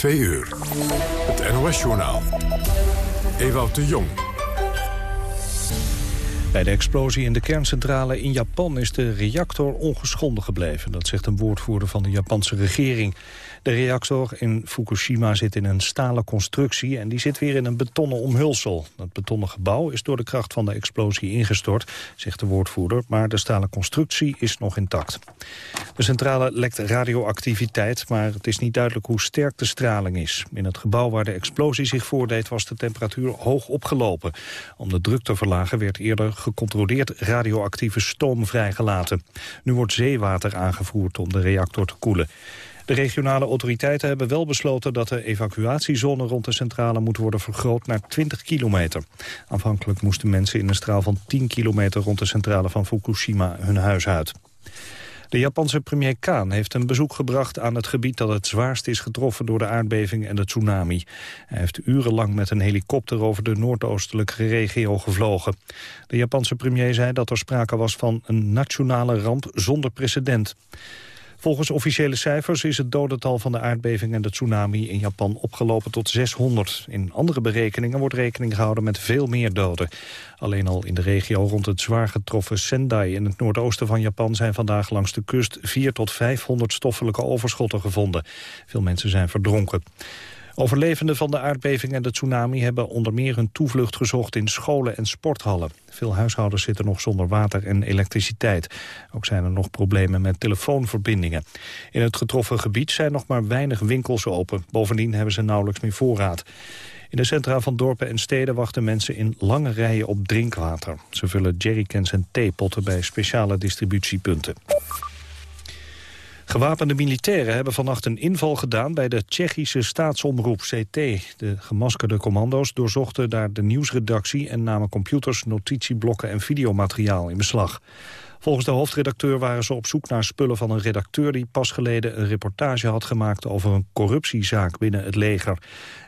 Twee uur. Het NOS-journaal. Ewout de Jong. Bij de explosie in de kerncentrale in Japan is de reactor ongeschonden gebleven. Dat zegt een woordvoerder van de Japanse regering. De reactor in Fukushima zit in een stalen constructie... en die zit weer in een betonnen omhulsel. Het betonnen gebouw is door de kracht van de explosie ingestort, zegt de woordvoerder... maar de stalen constructie is nog intact. De centrale lekt radioactiviteit, maar het is niet duidelijk hoe sterk de straling is. In het gebouw waar de explosie zich voordeed was de temperatuur hoog opgelopen. Om de druk te verlagen werd eerder gecontroleerd radioactieve stoom vrijgelaten. Nu wordt zeewater aangevoerd om de reactor te koelen. De regionale autoriteiten hebben wel besloten dat de evacuatiezone rond de centrale moet worden vergroot naar 20 kilometer. Aanvankelijk moesten mensen in een straal van 10 kilometer rond de centrale van Fukushima hun huis uit. De Japanse premier Kaan heeft een bezoek gebracht aan het gebied dat het zwaarst is getroffen door de aardbeving en de tsunami. Hij heeft urenlang met een helikopter over de noordoostelijke regio gevlogen. De Japanse premier zei dat er sprake was van een nationale ramp zonder precedent. Volgens officiële cijfers is het dodental van de aardbeving en de tsunami in Japan opgelopen tot 600. In andere berekeningen wordt rekening gehouden met veel meer doden. Alleen al in de regio rond het zwaar getroffen Sendai in het noordoosten van Japan zijn vandaag langs de kust 4 tot 500 stoffelijke overschotten gevonden. Veel mensen zijn verdronken. Overlevenden van de aardbeving en de tsunami hebben onder meer hun toevlucht gezocht in scholen en sporthallen. Veel huishoudens zitten nog zonder water en elektriciteit. Ook zijn er nog problemen met telefoonverbindingen. In het getroffen gebied zijn nog maar weinig winkels open. Bovendien hebben ze nauwelijks meer voorraad. In de centra van dorpen en steden wachten mensen in lange rijen op drinkwater. Ze vullen jerrycans en theepotten bij speciale distributiepunten. Gewapende militairen hebben vannacht een inval gedaan bij de Tsjechische staatsomroep CT. De gemaskerde commando's doorzochten daar de nieuwsredactie en namen computers, notitieblokken en videomateriaal in beslag. Volgens de hoofdredacteur waren ze op zoek naar spullen van een redacteur... die pas geleden een reportage had gemaakt over een corruptiezaak binnen het leger.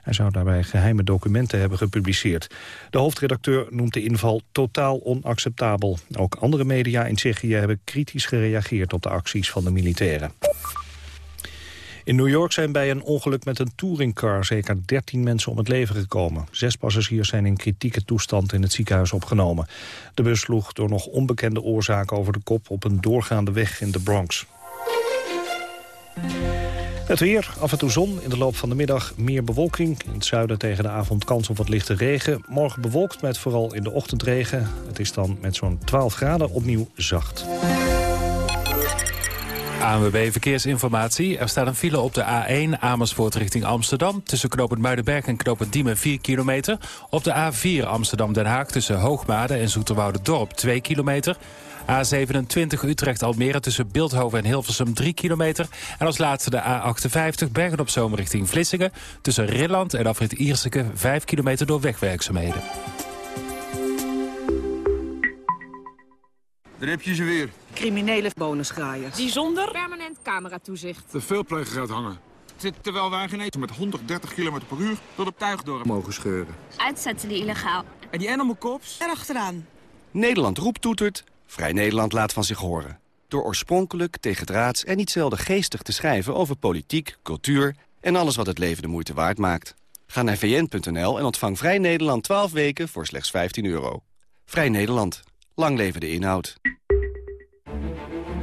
Hij zou daarbij geheime documenten hebben gepubliceerd. De hoofdredacteur noemt de inval totaal onacceptabel. Ook andere media in Tsjechië hebben kritisch gereageerd op de acties van de militairen. In New York zijn bij een ongeluk met een touringcar zeker 13 mensen om het leven gekomen. Zes passagiers zijn in kritieke toestand in het ziekenhuis opgenomen. De bus sloeg door nog onbekende oorzaken over de kop op een doorgaande weg in de Bronx. Het weer, af en toe zon, in de loop van de middag meer bewolking. In het zuiden tegen de avond kans op wat lichte regen. Morgen bewolkt met vooral in de ochtend regen. Het is dan met zo'n 12 graden opnieuw zacht. ANWB Verkeersinformatie. Er staat een file op de A1 Amersfoort richting Amsterdam... tussen knooppunt Muidenberg en knooppunt Diemen 4 kilometer. Op de A4 Amsterdam-Den Haag tussen Hoogmade en Dorp 2 kilometer. A27 Utrecht-Almere tussen Beeldhoven en Hilversum 3 kilometer. En als laatste de A58 Bergen-op-Zoom richting Vlissingen... tussen Rilland en Afrit Ierseke 5 kilometer door wegwerkzaamheden. Daar heb ze weer. Criminele bonusgraaiers. Die zonder permanent cameratoezicht. De veelpleger uithangen. Zit terwijl wij geen eten met 130 km per uur tot op tuigdorp mogen scheuren. Uitzetten die illegaal. En die animal cops? Erachteraan. Nederland roept toetert, Vrij Nederland laat van zich horen. Door oorspronkelijk, tegendraads en niet zelden geestig te schrijven over politiek, cultuur en alles wat het leven de moeite waard maakt. Ga naar vn.nl en ontvang Vrij Nederland 12 weken voor slechts 15 euro. Vrij Nederland. Lang leven de inhoud.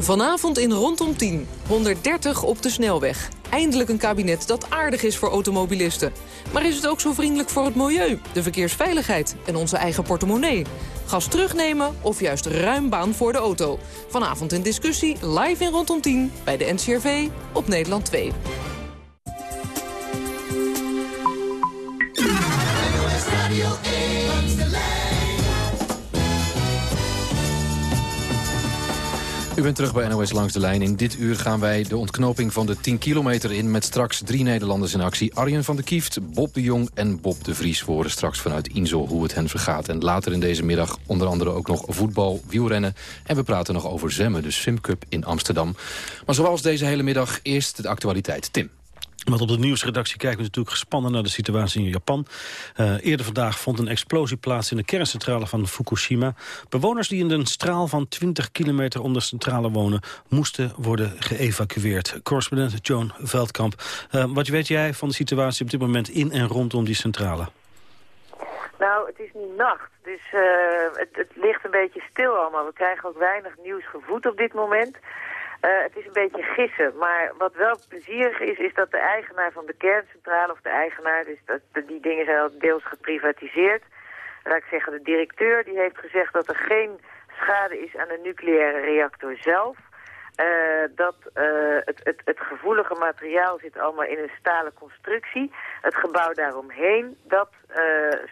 Vanavond in Rondom 10. 130 op de snelweg. Eindelijk een kabinet dat aardig is voor automobilisten. Maar is het ook zo vriendelijk voor het milieu, de verkeersveiligheid en onze eigen portemonnee? Gas terugnemen of juist ruim baan voor de auto? Vanavond in discussie live in Rondom 10 bij de NCRV op Nederland 2. U bent terug bij NOS Langs de Lijn. In dit uur gaan wij de ontknoping van de 10 kilometer in... met straks drie Nederlanders in actie. Arjen van der Kieft, Bob de Jong en Bob de Vries... Horen straks vanuit Insel hoe het hen vergaat. En later in deze middag onder andere ook nog voetbal, wielrennen... en we praten nog over Zwemmen, de Swim Cup in Amsterdam. Maar zoals deze hele middag eerst de actualiteit. Tim. Want op de nieuwsredactie kijken we natuurlijk gespannen naar de situatie in Japan. Uh, eerder vandaag vond een explosie plaats in de kerncentrale van Fukushima. Bewoners die in een straal van 20 kilometer onder de centrale wonen... moesten worden geëvacueerd. Correspondent Joan Veldkamp. Uh, wat weet jij van de situatie op dit moment in en rondom die centrale? Nou, het is nu nacht, dus uh, het, het ligt een beetje stil allemaal. We krijgen ook weinig nieuws gevoed op dit moment... Uh, het is een beetje gissen, maar wat wel plezierig is, is dat de eigenaar van de kerncentrale, of de eigenaar, dus dat, die dingen zijn al deels geprivatiseerd. Laat ik zeggen, de directeur die heeft gezegd dat er geen schade is aan de nucleaire reactor zelf. Uh, dat uh, het, het, het gevoelige materiaal zit allemaal in een stalen constructie. Het gebouw daaromheen, dat uh,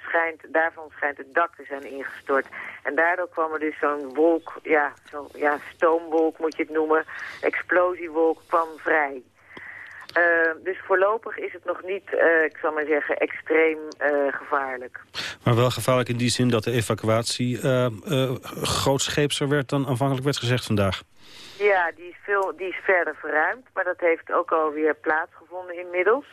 schijnt, daarvan schijnt het dak te zijn ingestort. En daardoor kwam er dus zo'n wolk, ja, zo'n ja, stoomwolk moet je het noemen, explosiewolk kwam vrij. dus voorlopig is het nog niet, ik zal maar zeggen, extreem gevaarlijk. Maar wel gevaarlijk in die zin dat de evacuatie grootscheepser werd dan aanvankelijk werd gezegd vandaag. Ja, die is, veel, die is verder verruimd, maar dat heeft ook alweer plaatsgevonden inmiddels.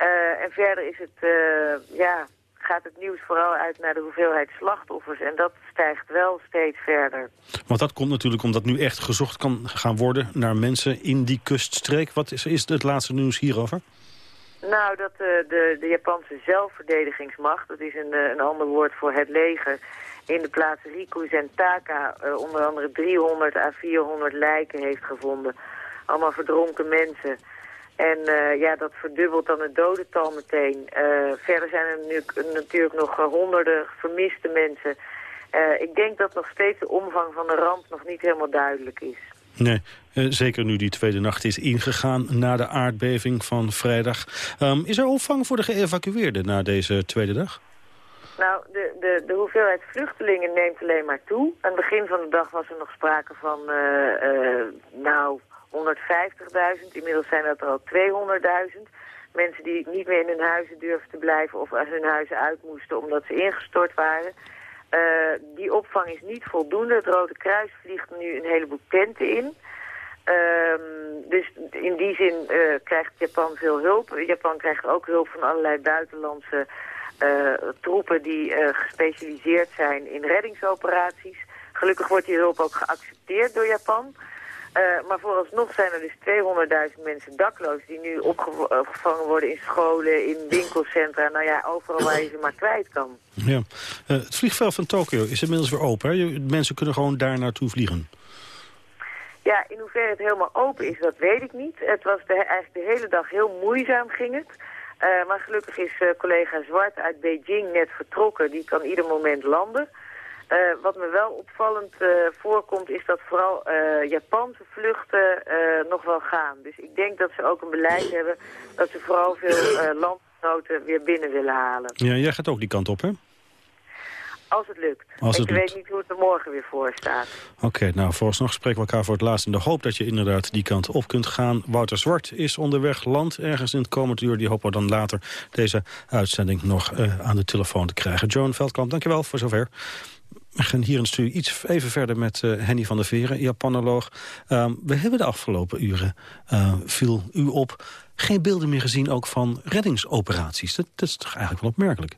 Uh, en verder is het, uh, ja, gaat het nieuws vooral uit naar de hoeveelheid slachtoffers. En dat stijgt wel steeds verder. Want dat komt natuurlijk omdat nu echt gezocht kan gaan worden naar mensen in die kuststreek. Wat is, is het laatste nieuws hierover? Nou, dat uh, de, de Japanse zelfverdedigingsmacht, dat is een, een ander woord voor het leger in de plaats Rikuzentaka uh, onder andere 300 à 400 lijken heeft gevonden. Allemaal verdronken mensen. En uh, ja, dat verdubbelt dan het dodental meteen. Uh, verder zijn er nu natuurlijk nog honderden vermiste mensen. ik denk dat nog steeds de omvang van de ramp nog niet helemaal duidelijk is. Nee, zeker nu die tweede nacht is ingegaan na de aardbeving van vrijdag. Um, is er opvang voor de geëvacueerden na deze tweede dag? Nou, de, de, de hoeveelheid vluchtelingen neemt alleen maar toe. Aan het begin van de dag was er nog sprake van, uh, uh, nou, 150.000. Inmiddels zijn dat er al 200.000. Mensen die niet meer in hun huizen durfden te blijven of uit hun huizen uit moesten omdat ze ingestort waren. Uh, die opvang is niet voldoende. Het Rode Kruis vliegt nu een heleboel tenten in. Uh, dus in die zin krijgt Japan veel hulp. Japan krijgt ook hulp van allerlei buitenlandse troepen die uh, gespecialiseerd zijn in reddingsoperaties. Gelukkig wordt die hulp ook geaccepteerd door Japan. Uh, maar vooralsnog zijn er dus 200.000 mensen dakloos... die nu opgevangen worden in scholen, in winkelcentra... nou ja, overal waar je ze maar kwijt kan. Ja. het vliegveld van Tokio is inmiddels weer open. Hè? Mensen kunnen gewoon daar naartoe vliegen. Ja, in hoeverre het helemaal open is, dat weet ik niet. Het was de, eigenlijk de hele dag heel moeizaam ging het... Uh, maar gelukkig is uh, collega Zwart uit Beijing net vertrokken. Die kan ieder moment landen. Uh, wat me wel opvallend voorkomt is dat vooral Japanse vluchten nog wel gaan. Dus ik denk dat ze ook een beleid hebben dat ze vooral veel landgenoten weer binnen willen halen. Ja, jij gaat ook die kant op, hè? Als het lukt. Als het ik weet niet hoe het er morgen weer voor staat. Oké, okay, nou vooralsnog spreken we elkaar voor het laatst in de hoop dat je inderdaad die kant op kunt gaan. Wouter Zwart is onderweg, land ergens in het komend uur. Die hopen we dan later deze uitzending nog uh, aan de telefoon te krijgen. Joan Veldkamp, dankjewel voor zover. We gaan hier de studio iets even verder met uh, Henny van der Veren, Japanoloog. Uh, we hebben de afgelopen uren, uh, viel u op, geen beelden meer gezien ook van reddingsoperaties. Dat, dat is toch eigenlijk wel opmerkelijk?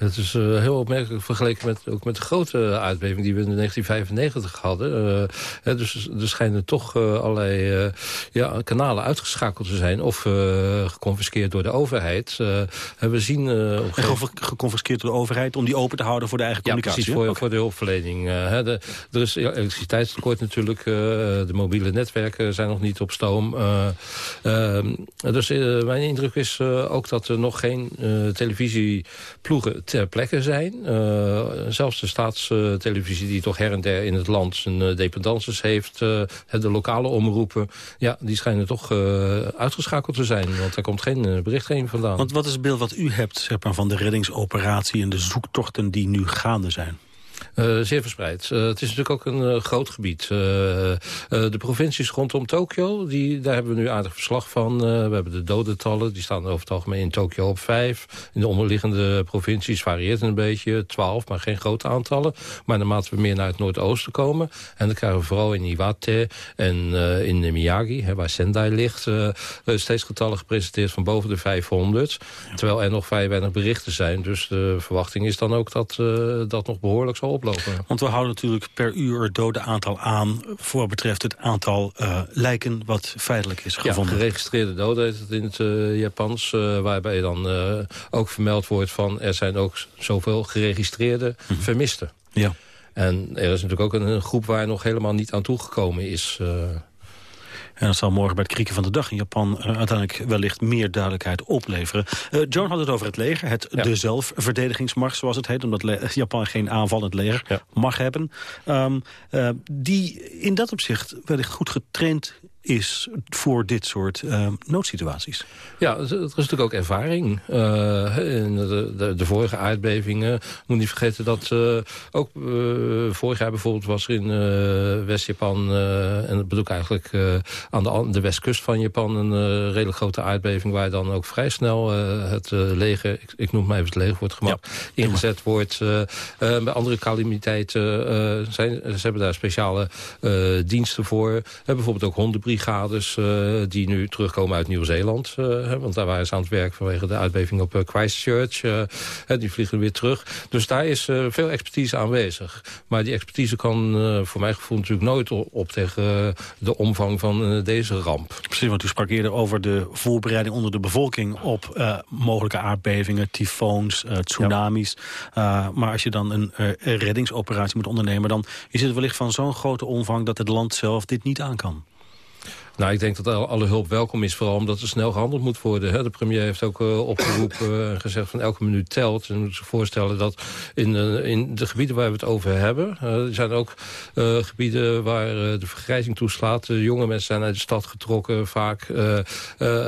Het is uh, heel opmerkelijk vergeleken met, ook met de grote aardbeving die we in 1995 hadden. Uh, dus er schijnen toch uh, allerlei ja, kanalen uitgeschakeld te zijn of geconfiskeerd door de overheid. we zien, geconfiskeerd door de overheid om die open te houden voor de eigen communicatie? Ja, precies, voor, voor de hulpverlening. Hè, de, er is elektriciteitstekort natuurlijk, de mobiele netwerken zijn nog niet op stoom. Ehm, dus mijn indruk is ook dat er nog geen televisieploegen ter plekke zijn. Uh, zelfs de staatstelevisie die toch her en der in het land zijn uh, dependances heeft. De lokale omroepen, ja, die schijnen toch uitgeschakeld te zijn. Want er komt geen berichtgeving vandaan. Want wat is het beeld wat u hebt zeg maar, van de reddingsoperatie en de zoektochten die nu gaande zijn? Uh, zeer verspreid. Uh, het is natuurlijk ook een uh, groot gebied. de provincies rondom Tokio, die, daar hebben we nu aardig verslag van. we hebben de dodentallen, die staan over het algemeen in Tokio op vijf. In de onderliggende provincies varieert het een beetje, twaalf, maar geen grote aantallen. Maar naarmate we meer naar het noordoosten komen... en dan krijgen we vooral in Iwate en in Miyagi, hè, waar Sendai ligt... steeds getallen gepresenteerd van boven de 500. Terwijl er nog vrij weinig berichten zijn. Dus de verwachting is dan ook dat dat nog behoorlijk zal oplopen. Want we houden natuurlijk per uur het dode aantal aan... voor betreft het aantal uh, lijken wat feitelijk is gevonden. Ja, geregistreerde doden heet het in het uh, Japans. Uh, waarbij dan ook vermeld wordt van... er zijn ook zoveel geregistreerde mhm. vermisten. Ja. En er is natuurlijk ook een, een, groep waar nog helemaal niet aan toegekomen is... En dat zal morgen bij het krieken van de dag in Japan... Uh, uiteindelijk wellicht meer duidelijkheid opleveren. Uh, John had het over het leger, het de zelfverdedigingsmacht zoals het heet... omdat Japan geen aanvallend leger mag hebben. Um, uh, die in dat opzicht wellicht goed getraind is voor dit soort uh, noodsituaties. Ja, het is natuurlijk ook ervaring. Uh, in de, de, de, vorige aardbevingen, moet niet vergeten dat uh, ook vorig jaar bijvoorbeeld was er in West-Japan, en dat bedoel ik eigenlijk aan de, de, westkust van Japan, een redelijk grote aardbeving waar dan ook vrij snel het leger, ik, ik, noem maar even het leger voor het gemak, ingezet wordt. bij andere calamiteiten zijn, ze hebben daar speciale diensten voor. bijvoorbeeld ook hondenbrieven brigades uh, die nu terugkomen uit Nieuw-Zeeland. Uh, want daar waren ze aan het werk vanwege de uitbeving op uh, Christchurch. die vliegen weer terug. Dus daar is veel expertise aanwezig. Maar die expertise kan voor mijn gevoel natuurlijk nooit op, tegen de omvang van deze ramp. Precies, want u sprak eerder over de voorbereiding onder de bevolking op mogelijke aardbevingen, tyfoons, tsunamis. maar als je dan een reddingsoperatie moet ondernemen, dan is het wellicht van zo'n grote omvang dat het land zelf dit niet aan kan. Nou, ik denk dat alle hulp welkom is, vooral omdat er snel gehandeld moet worden. De premier heeft ook uh, opgeroepen en gezegd van elke minuut telt. En moet zich voorstellen dat in, uh, in de gebieden waar we het over hebben... Er zijn ook gebieden waar de vergrijzing toeslaat. jonge mensen zijn uit de stad getrokken, vaak.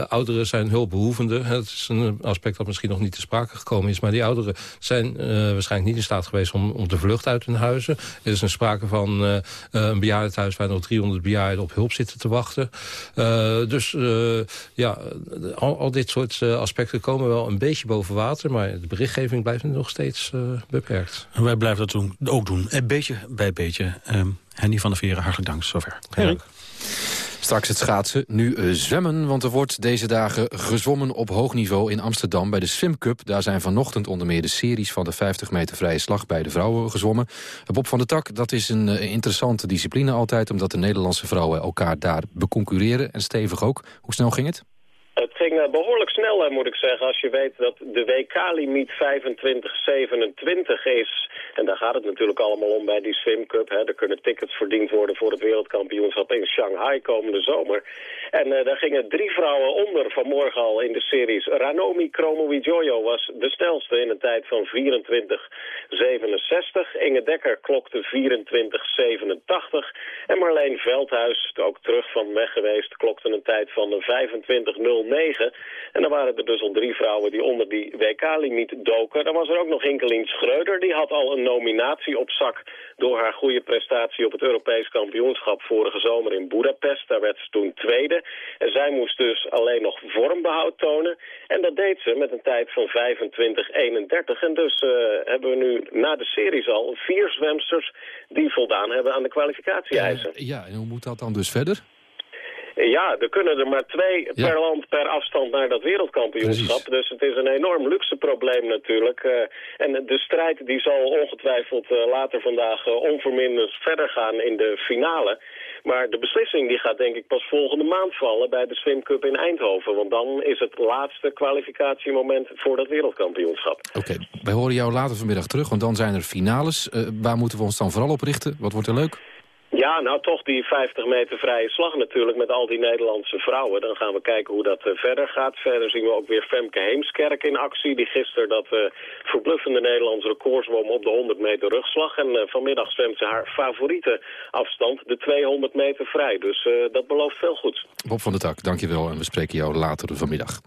ouderen zijn hulpbehoevenden. Het is een aspect dat misschien nog niet te sprake gekomen is. Maar die ouderen zijn waarschijnlijk niet in staat geweest om, om te vluchten uit hun huizen. Er is een sprake van een bejaardenhuis waar nog 300 bejaarden op hulp zitten te wachten. Uh, dus uh, ja, al, al, dit soort uh, aspecten komen wel een beetje boven water... maar de berichtgeving blijft nog steeds beperkt. En wij blijven dat doen, ook doen, beetje bij beetje. Um, Henny van der Veren, hartelijk dank zover. Dank. Straks het schaatsen, nu uh, zwemmen, want er wordt deze dagen gezwommen op hoog niveau in Amsterdam bij de Swim Cup. Daar zijn vanochtend onder meer de series van de 50 meter vrije slag bij de vrouwen gezwommen. Bob van der Tak, dat is een uh, interessante discipline altijd, omdat de Nederlandse vrouwen elkaar daar beconcurreren en stevig ook. Hoe snel ging het? Het ging eh, behoorlijk snel, moet ik zeggen, als je weet dat de WK-limiet 25-27 is. En daar gaat het natuurlijk allemaal om bij die Swim Cup. Hè. Er kunnen tickets verdiend worden voor het wereldkampioenschap in Shanghai komende zomer. En uh, daar gingen drie vrouwen onder vanmorgen al in de series. Ranomi Kromowidjojo was de snelste in een tijd van 24-67. Inge Dekker klokte 24-87. En Marleen Veldhuis, ook terug van weg geweest, klokte een tijd van 25 en dan waren er dus al drie vrouwen die onder die WK-limiet doken. Dan was er ook nog Hinkelien Schreuder. Die had al een nominatie op zak door haar goede prestatie op het Europees kampioenschap vorige zomer in Budapest. Daar werd ze toen tweede. En zij moest dus alleen nog vormbehoud tonen. En dat deed ze met een tijd van 25-31. En dus uh, hebben we nu na de series al vier zwemsters die voldaan hebben aan de kwalificatie-eisen. Uh, ja, en hoe moet dat dan dus verder? Ja, er kunnen er maar twee per land per afstand naar dat wereldkampioenschap. Dus het is een enorm luxe probleem natuurlijk. Uh, en de strijd die zal ongetwijfeld uh, later vandaag uh, onverminderd verder gaan in de finale. Maar de beslissing die gaat denk ik pas volgende maand vallen bij de Swim Cup in Eindhoven. Want dan is het laatste kwalificatiemoment voor dat wereldkampioenschap. Oké, wij horen jou later vanmiddag terug, want dan zijn er finales. waar moeten we ons dan vooral op richten? Wat wordt er leuk? Ja, nou toch die 50 meter vrije slag natuurlijk met al die Nederlandse vrouwen. Dan gaan we kijken hoe dat uh, verder gaat. Verder zien we ook weer Femke Heemskerk in actie. Die gisteren dat uh, verbluffende Nederlandse record zwom op de 100 meter rugslag. En uh, vanmiddag zwemt ze haar favoriete afstand, de 200 meter vrij. Dus dat belooft veel goed. Bob van der Tak, dankjewel. En we spreken jou later vanmiddag.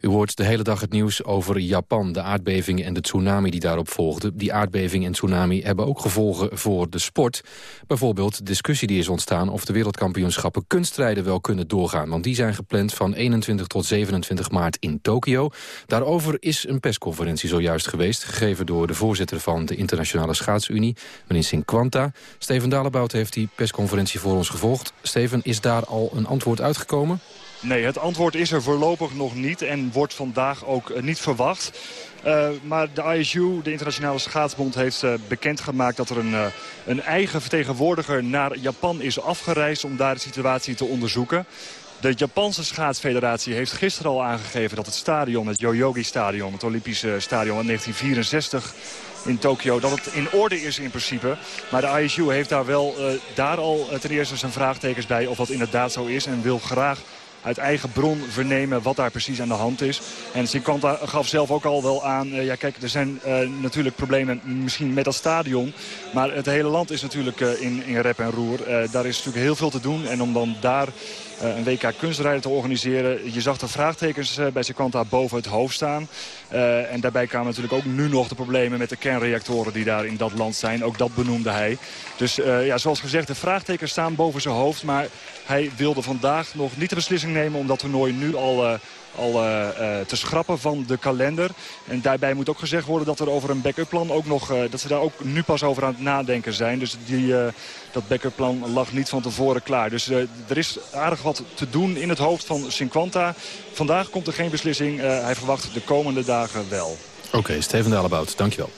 U hoort de hele dag het nieuws over Japan, de aardbeving en de tsunami die daarop volgde. Die aardbeving en tsunami hebben ook gevolgen voor de sport. Bijvoorbeeld de discussie die is ontstaan of de wereldkampioenschappen kunstrijden wel kunnen doorgaan. Want die zijn gepland van 21 tot 27 maart in Tokio. Daarover is een persconferentie zojuist geweest, gegeven door de voorzitter van de Internationale Schaatsunie, meneer Sinquanta. Steven Dalebout heeft die persconferentie voor ons gevolgd. Steven, is daar al een antwoord uitgekomen? Nee, het antwoord is er voorlopig nog niet en wordt vandaag ook eh, niet verwacht. Uh, maar de ISU, de Internationale Schaatsbond, heeft uh, bekendgemaakt dat er een, een eigen vertegenwoordiger naar Japan is afgereisd om daar de situatie te onderzoeken. De Japanse schaatsfederatie heeft gisteren al aangegeven dat het stadion, het Yoyogi Stadion, het Olympische stadion van 1964 in Tokio, dat het in orde is in principe. Maar de ISU heeft daar wel daar al ten eerste zijn vraagtekens bij of dat inderdaad zo is en wil graag uit eigen bron vernemen wat daar precies aan de hand is. En Sinkanta gaf zelf ook al wel aan... Uh, ja, kijk, er zijn uh, natuurlijk problemen misschien met dat stadion. Maar het hele land is natuurlijk uh, in, in rep en roer. daar is natuurlijk heel veel te doen. En om dan daar een WK kunstrijden te organiseren. Je zag de vraagtekens uh, bij Sequanta boven het hoofd staan. Uh, en daarbij kwamen natuurlijk ook nu nog de problemen met de kernreactoren die daar in dat land zijn. Ook dat benoemde hij. Dus ja, zoals gezegd, de vraagtekens staan boven zijn hoofd. Maar hij wilde vandaag nog niet de beslissing nemen om dat toernooi nu al al uh, uh, te schrappen van de kalender. En daarbij moet ook gezegd worden dat er over een backup plan ook nog... Uh, dat ze daar ook nu pas over aan het nadenken zijn. Dus die, dat backup plan lag niet van tevoren klaar. Dus er is aardig wat te doen in het hoofd van Cinquanta. Vandaag komt er geen beslissing. hij verwacht de komende dagen wel. Oké, okay, Steven Dalebout, dankjewel.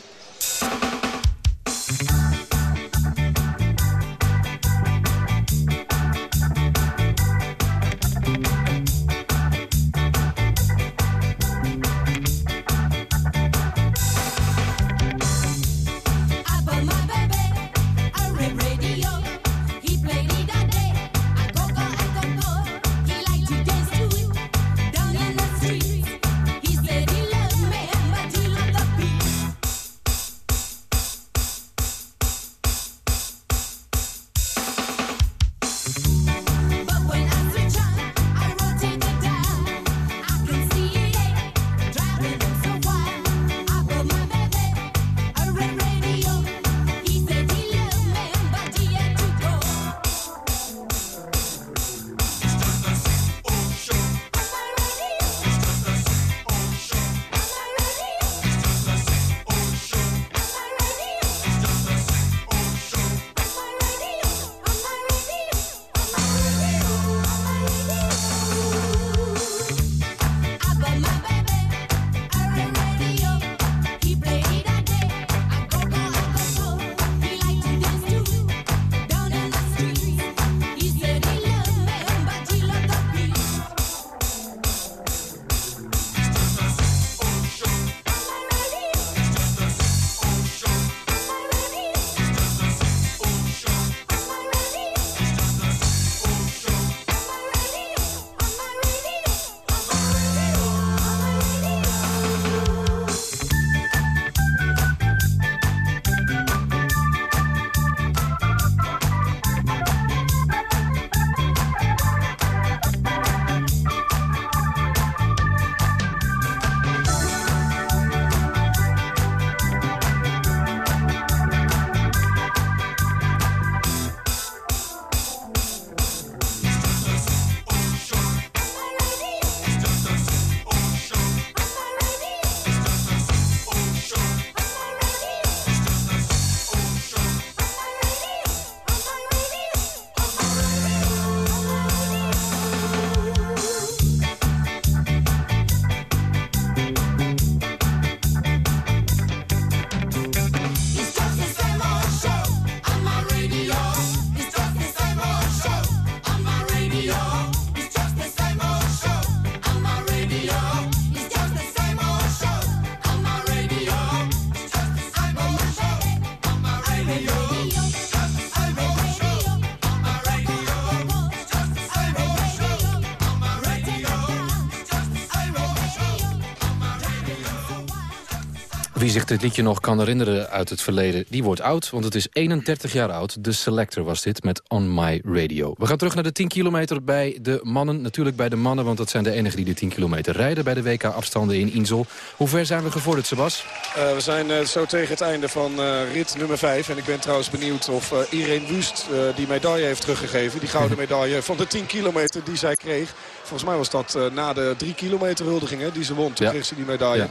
Zich dit liedje nog kan herinneren uit het verleden, die wordt oud. Want het is 31 jaar oud. De Selector was dit met On My Radio. We gaan terug naar de 10 kilometer bij de mannen. Natuurlijk bij de mannen, want dat zijn de enigen die de 10 kilometer rijden... bij de WK-afstanden in Insel. Hoe ver zijn we gevorderd, Sebas? Uh, we zijn uh, zo tegen het einde van uh, rit nummer 5. En ik ben trouwens benieuwd of Irene Wust die medaille heeft teruggegeven. Die gouden medaille van de 10 kilometer die zij kreeg. Volgens mij was dat na de 3 kilometer huldiging die ze won. Toen ja. kreeg ze die medaille. Ja.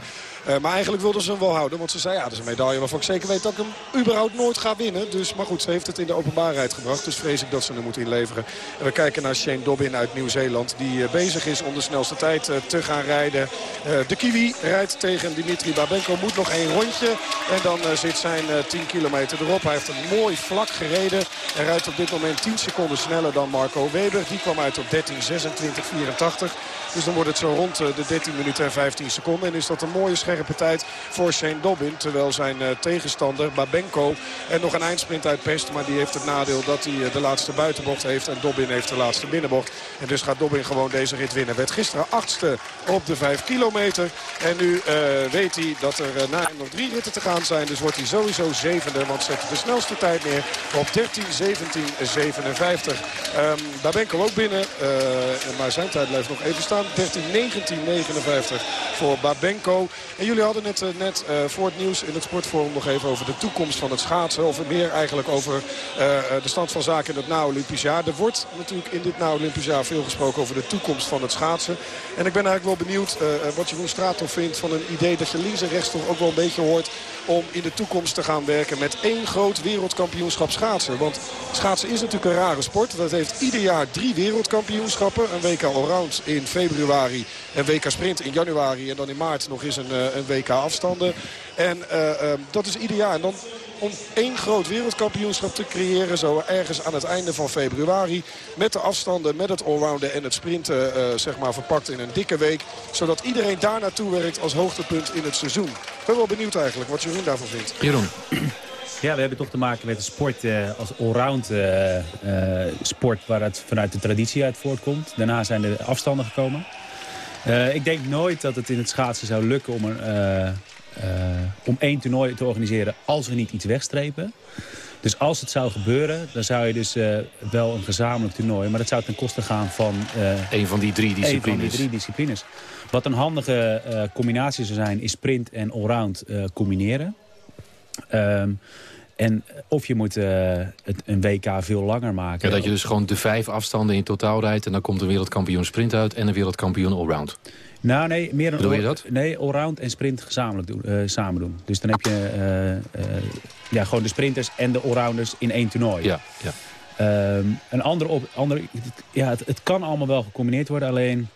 Uh, maar eigenlijk wilden ze hem wel houden. Want ze zei, ja, dat is een medaille waarvan ik zeker weet dat ik hem überhaupt nooit ga winnen. Dus, maar goed, ze heeft het in de openbaarheid gebracht. Dus vrees ik dat ze hem moet inleveren. En we kijken naar Shane Dobbin uit Nieuw-Zeeland. Die uh, bezig is om de snelste tijd uh, te gaan rijden. de Kiwi rijdt tegen Dimitri Babenko. Moet nog één rondje. En dan zit zijn 10 kilometer erop. Hij heeft een mooi vlak gereden. En rijdt op dit moment 10 seconden sneller dan Marco Weber. Die kwam uit op 13, 26, 84. Dus dan wordt het zo rond de 13 minuten en 15 seconden. En is dat een mooie scherpe tijd voor Shane Dobbin. Terwijl zijn uh, tegenstander Babenko er nog een eindsprint uitpest. Maar die heeft het nadeel dat hij uh, de laatste buitenbocht heeft. En Dobbin heeft de laatste binnenbocht. En dus gaat Dobbin gewoon deze rit winnen. Werd gisteren achtste op de 5 kilometer. En nu weet hij dat er na nog drie ritten te gaan zijn. Dus wordt hij sowieso zevende. Want zet de snelste tijd neer op 13, 17, 57. Um, Babenko ook binnen. maar zijn tijd blijft nog even staan. 13, 19, 59 voor Babenko. En jullie hadden het net, net uh, voor het nieuws in het Sportforum nog even over de toekomst van het schaatsen. Of meer eigenlijk over uh, de stand van zaken in het na Olympisch jaar. Er wordt natuurlijk in dit na Olympisch jaar veel gesproken over de toekomst van het schaatsen. En ik ben eigenlijk wel benieuwd wat Jeroen Straathoff vindt van een idee dat je links en rechts toch ook wel een beetje hoort om in de toekomst te gaan werken met één groot wereldkampioenschap schaatsen. Want schaatsen is natuurlijk een rare sport. Dat heeft ieder jaar drie wereldkampioenschappen. Een WK Allround in februari, een WK Sprint in januari en dan in maart nog eens een, een WK afstanden. En uh, uh, dat is ieder jaar. En dan om één groot wereldkampioenschap te creëren. Zo ergens aan het einde van februari. Met de afstanden, met het allrounden en het sprinten uh, zeg maar verpakt in een dikke week. Zodat iedereen daar naartoe werkt als hoogtepunt in het seizoen. Ik ben wel benieuwd eigenlijk wat Jeroen daarvan vindt. Jeroen. Ja, we hebben toch te maken met een sport uh, als allround uh, sport waar het vanuit de traditie uit voortkomt. Daarna zijn de afstanden gekomen. Uh, ik denk nooit dat het in het schaatsen zou lukken om, een, uh, uh, om één toernooi te organiseren als we niet iets wegstrepen. Dus als het zou gebeuren, dan zou je dus wel een gezamenlijk toernooi... maar dat zou ten koste gaan van... een van die drie disciplines. Een van die drie disciplines. Wat een handige combinatie zou zijn, is sprint en allround combineren. Um, en of je moet uh, het, een WK veel langer maken. Ja, dat je dus gewoon de vijf afstanden in totaal rijdt... en dan komt een wereldkampioen sprint uit en een wereldkampioen allround. Nou, nee, meer dan... je dat? Nee, allround en sprint gezamenlijk doen, uh, samen doen. Dus dan heb je uh, ja, gewoon de sprinters en de allrounders in één toernooi. Ja, ja. Um, een andere, op, andere ja, het, het kan allemaal wel gecombineerd worden, alleen...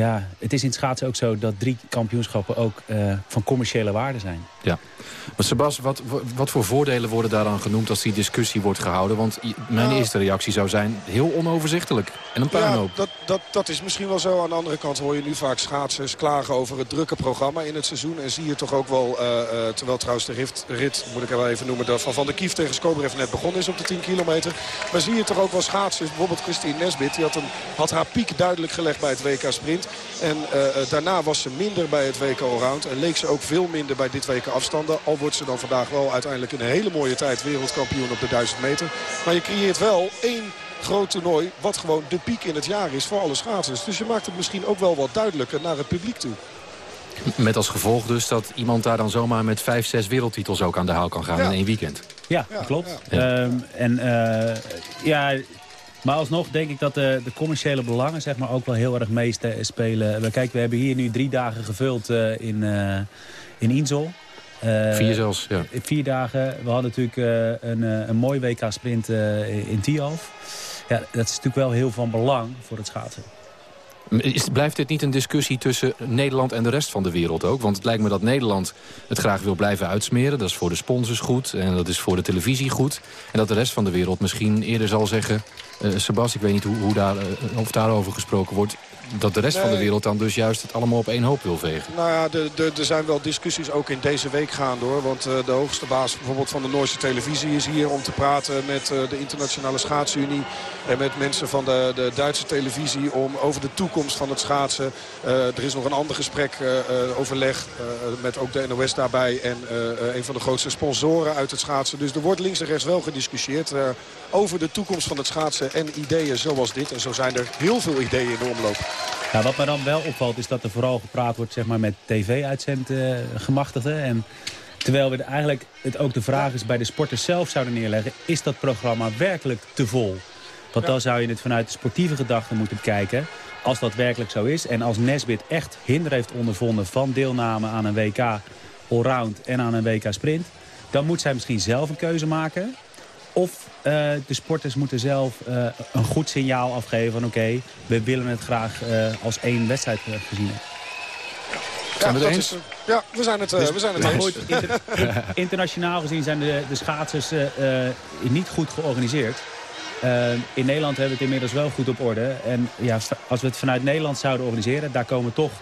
Ja, het is in het schaatsen ook zo dat drie kampioenschappen ook uh, van commerciële waarde zijn. Ja. Maar Sebas, wat, wat voor voordelen worden daaraan genoemd als die discussie wordt gehouden? Want mijn nou, eerste reactie zou zijn heel onoverzichtelijk en een puinhoop. Ja, dat, dat, dat is misschien wel zo. Aan de andere kant hoor je nu vaak schaatsers klagen over het drukke programma in het seizoen. En zie je toch ook wel, uh, uh, terwijl trouwens de rit, rit, moet ik er wel even noemen, dat van Van der Kief tegen Skobrev net begonnen is op de 10 kilometer. Maar zie je toch ook wel schaatsers, bijvoorbeeld Christine Nesbit, die had, een, had haar piek duidelijk gelegd bij het WK Sprint. En uh, daarna was ze minder bij het WK Allround en leek ze ook veel minder bij dit WK afstanden. Al wordt ze dan vandaag wel uiteindelijk een hele mooie tijd wereldkampioen op de 1000 meter. Maar je creëert wel één groot toernooi wat gewoon de piek in het jaar is voor alle schaatsers. Dus je maakt het misschien ook wel wat duidelijker naar het publiek toe. Met als gevolg dus dat iemand daar dan zomaar met vijf, zes wereldtitels ook aan de haal kan gaan in één weekend. Ja, ja klopt. Ja. Um, en uh, ja, maar alsnog denk ik dat de, de, commerciële belangen zeg maar, ook wel heel erg meespelen. Kijk, we hebben hier nu drie dagen gevuld uh, in, uh, in Insel. Uh, vier zelfs, ja. Vier dagen. We hadden natuurlijk een, een mooi WK-sprint in Tialf. Ja, dat is natuurlijk wel heel van belang voor het schaatsen. Is, blijft dit niet een discussie tussen Nederland en de rest van de wereld ook? Want het lijkt me dat Nederland het graag wil blijven uitsmeren. Dat is voor de sponsors goed en dat is voor de televisie goed. En dat de rest van de wereld misschien eerder zal zeggen... Uh, ik weet niet hoe, hoe daar, uh, of daarover gesproken wordt dat de rest van de wereld dan dus juist het allemaal op één hoop wil vegen. Nou ja, er zijn wel discussies ook in deze week gaande hoor. Want uh, de hoogste baas bijvoorbeeld van de Noorse televisie is hier om te praten met uh, de Internationale Schaatsunie. En met mensen van de, de Duitse televisie om over de toekomst van het schaatsen. Uh, er is nog een ander gesprek, overleg met ook de NOS daarbij. En een van de grootste sponsoren uit het schaatsen. Dus er wordt links en rechts wel gediscussieerd over de toekomst van het schaatsen. En ideeën zoals dit. En zo zijn er heel veel ideeën in de omloop. Ja, wat me dan wel opvalt is dat er vooral gepraat wordt zeg maar, met tv-uitzendgemachtigden. en terwijl we eigenlijk het ook de vraag is bij de sporters zelf zouden neerleggen... is dat programma werkelijk te vol? Want dan zou je het vanuit de sportieve gedachte moeten kijken. Als dat werkelijk zo is en als Nesbit echt hinder heeft ondervonden... van deelname aan een WK allround en aan een WK sprint... dan moet zij misschien zelf een keuze maken... Of uh, de sporters moeten zelf uh, een goed signaal afgeven van oké, we willen het graag uh, als één wedstrijd gezien hebben. Ja, we, is, ja, we zijn het, we zijn het eens. Goed, inter, internationaal gezien zijn de, de schaatsers niet goed georganiseerd. in Nederland hebben we het inmiddels wel goed op orde. En ja, als we het vanuit Nederland zouden organiseren, daar komen toch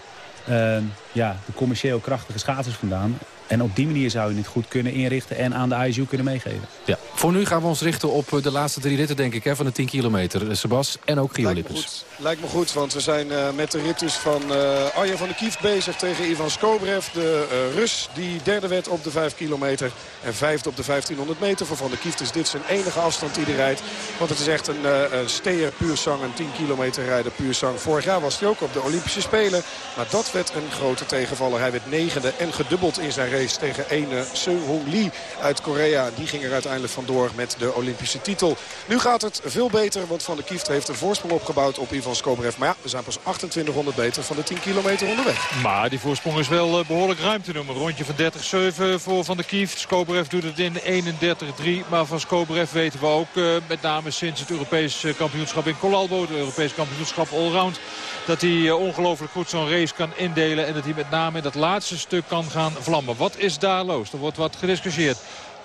ja, de commercieel krachtige schaatsers vandaan. En op die manier zou je het goed kunnen inrichten en aan de ISU kunnen meegeven. Ja, voor nu gaan we ons richten op eh, de laatste drie ritten, denk ik, hè, van de 10 kilometer. Eh, Sebas en ook Gio Lippens. Lijkt me goed, want we zijn uh, met de rit dus van uh, Arjen van der Kieft bezig tegen Ivan Skobrev. De uh, Rus die derde werd op de 5 kilometer en vijfde op de 1500 meter. Voor Van der Kieft is dit zijn enige afstand die hij rijdt. Want het is echt een, een steer puur sang, een 10 kilometer rijden puur sang. Vorig jaar was hij ook op de Olympische Spelen. Maar dat werd een grote. Hij werd negende en gedubbeld in zijn race tegen ene Seung-Hoon Lee uit Korea. Die ging er uiteindelijk vandoor met de Olympische titel. Nu gaat het veel beter, want Van der Kieft heeft een voorsprong opgebouwd op Ivan Skobrev. Maar ja, we zijn pas 2800 meter van de 10 kilometer onderweg. Maar die voorsprong is wel uh, behoorlijk ruimte noemen. Rondje van 30-7 voor Van der Kieft. Skobrev doet het in 31-3. Maar van Skobrev weten we ook, uh, met name sinds het eh, kampioenschap in Colalbo. Het Europees kampioenschap allround. Dat hij uh, ongelooflijk goed zo'n race kan indelen. En dat hij met name in dat laatste stuk kan gaan vlammen. Wat is daar los? Er wordt wat gediscussieerd.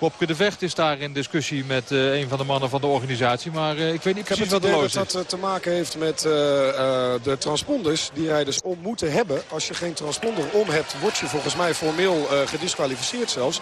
Bobke de Vecht is daar in discussie met uh, een van de mannen van de organisatie. Maar uh, ik weet niet ik precies wat de dat dat uh, te maken heeft met de transponders die rijders om moeten hebben. Als je geen transponder om hebt, word je volgens mij formeel gedisqualificeerd zelfs.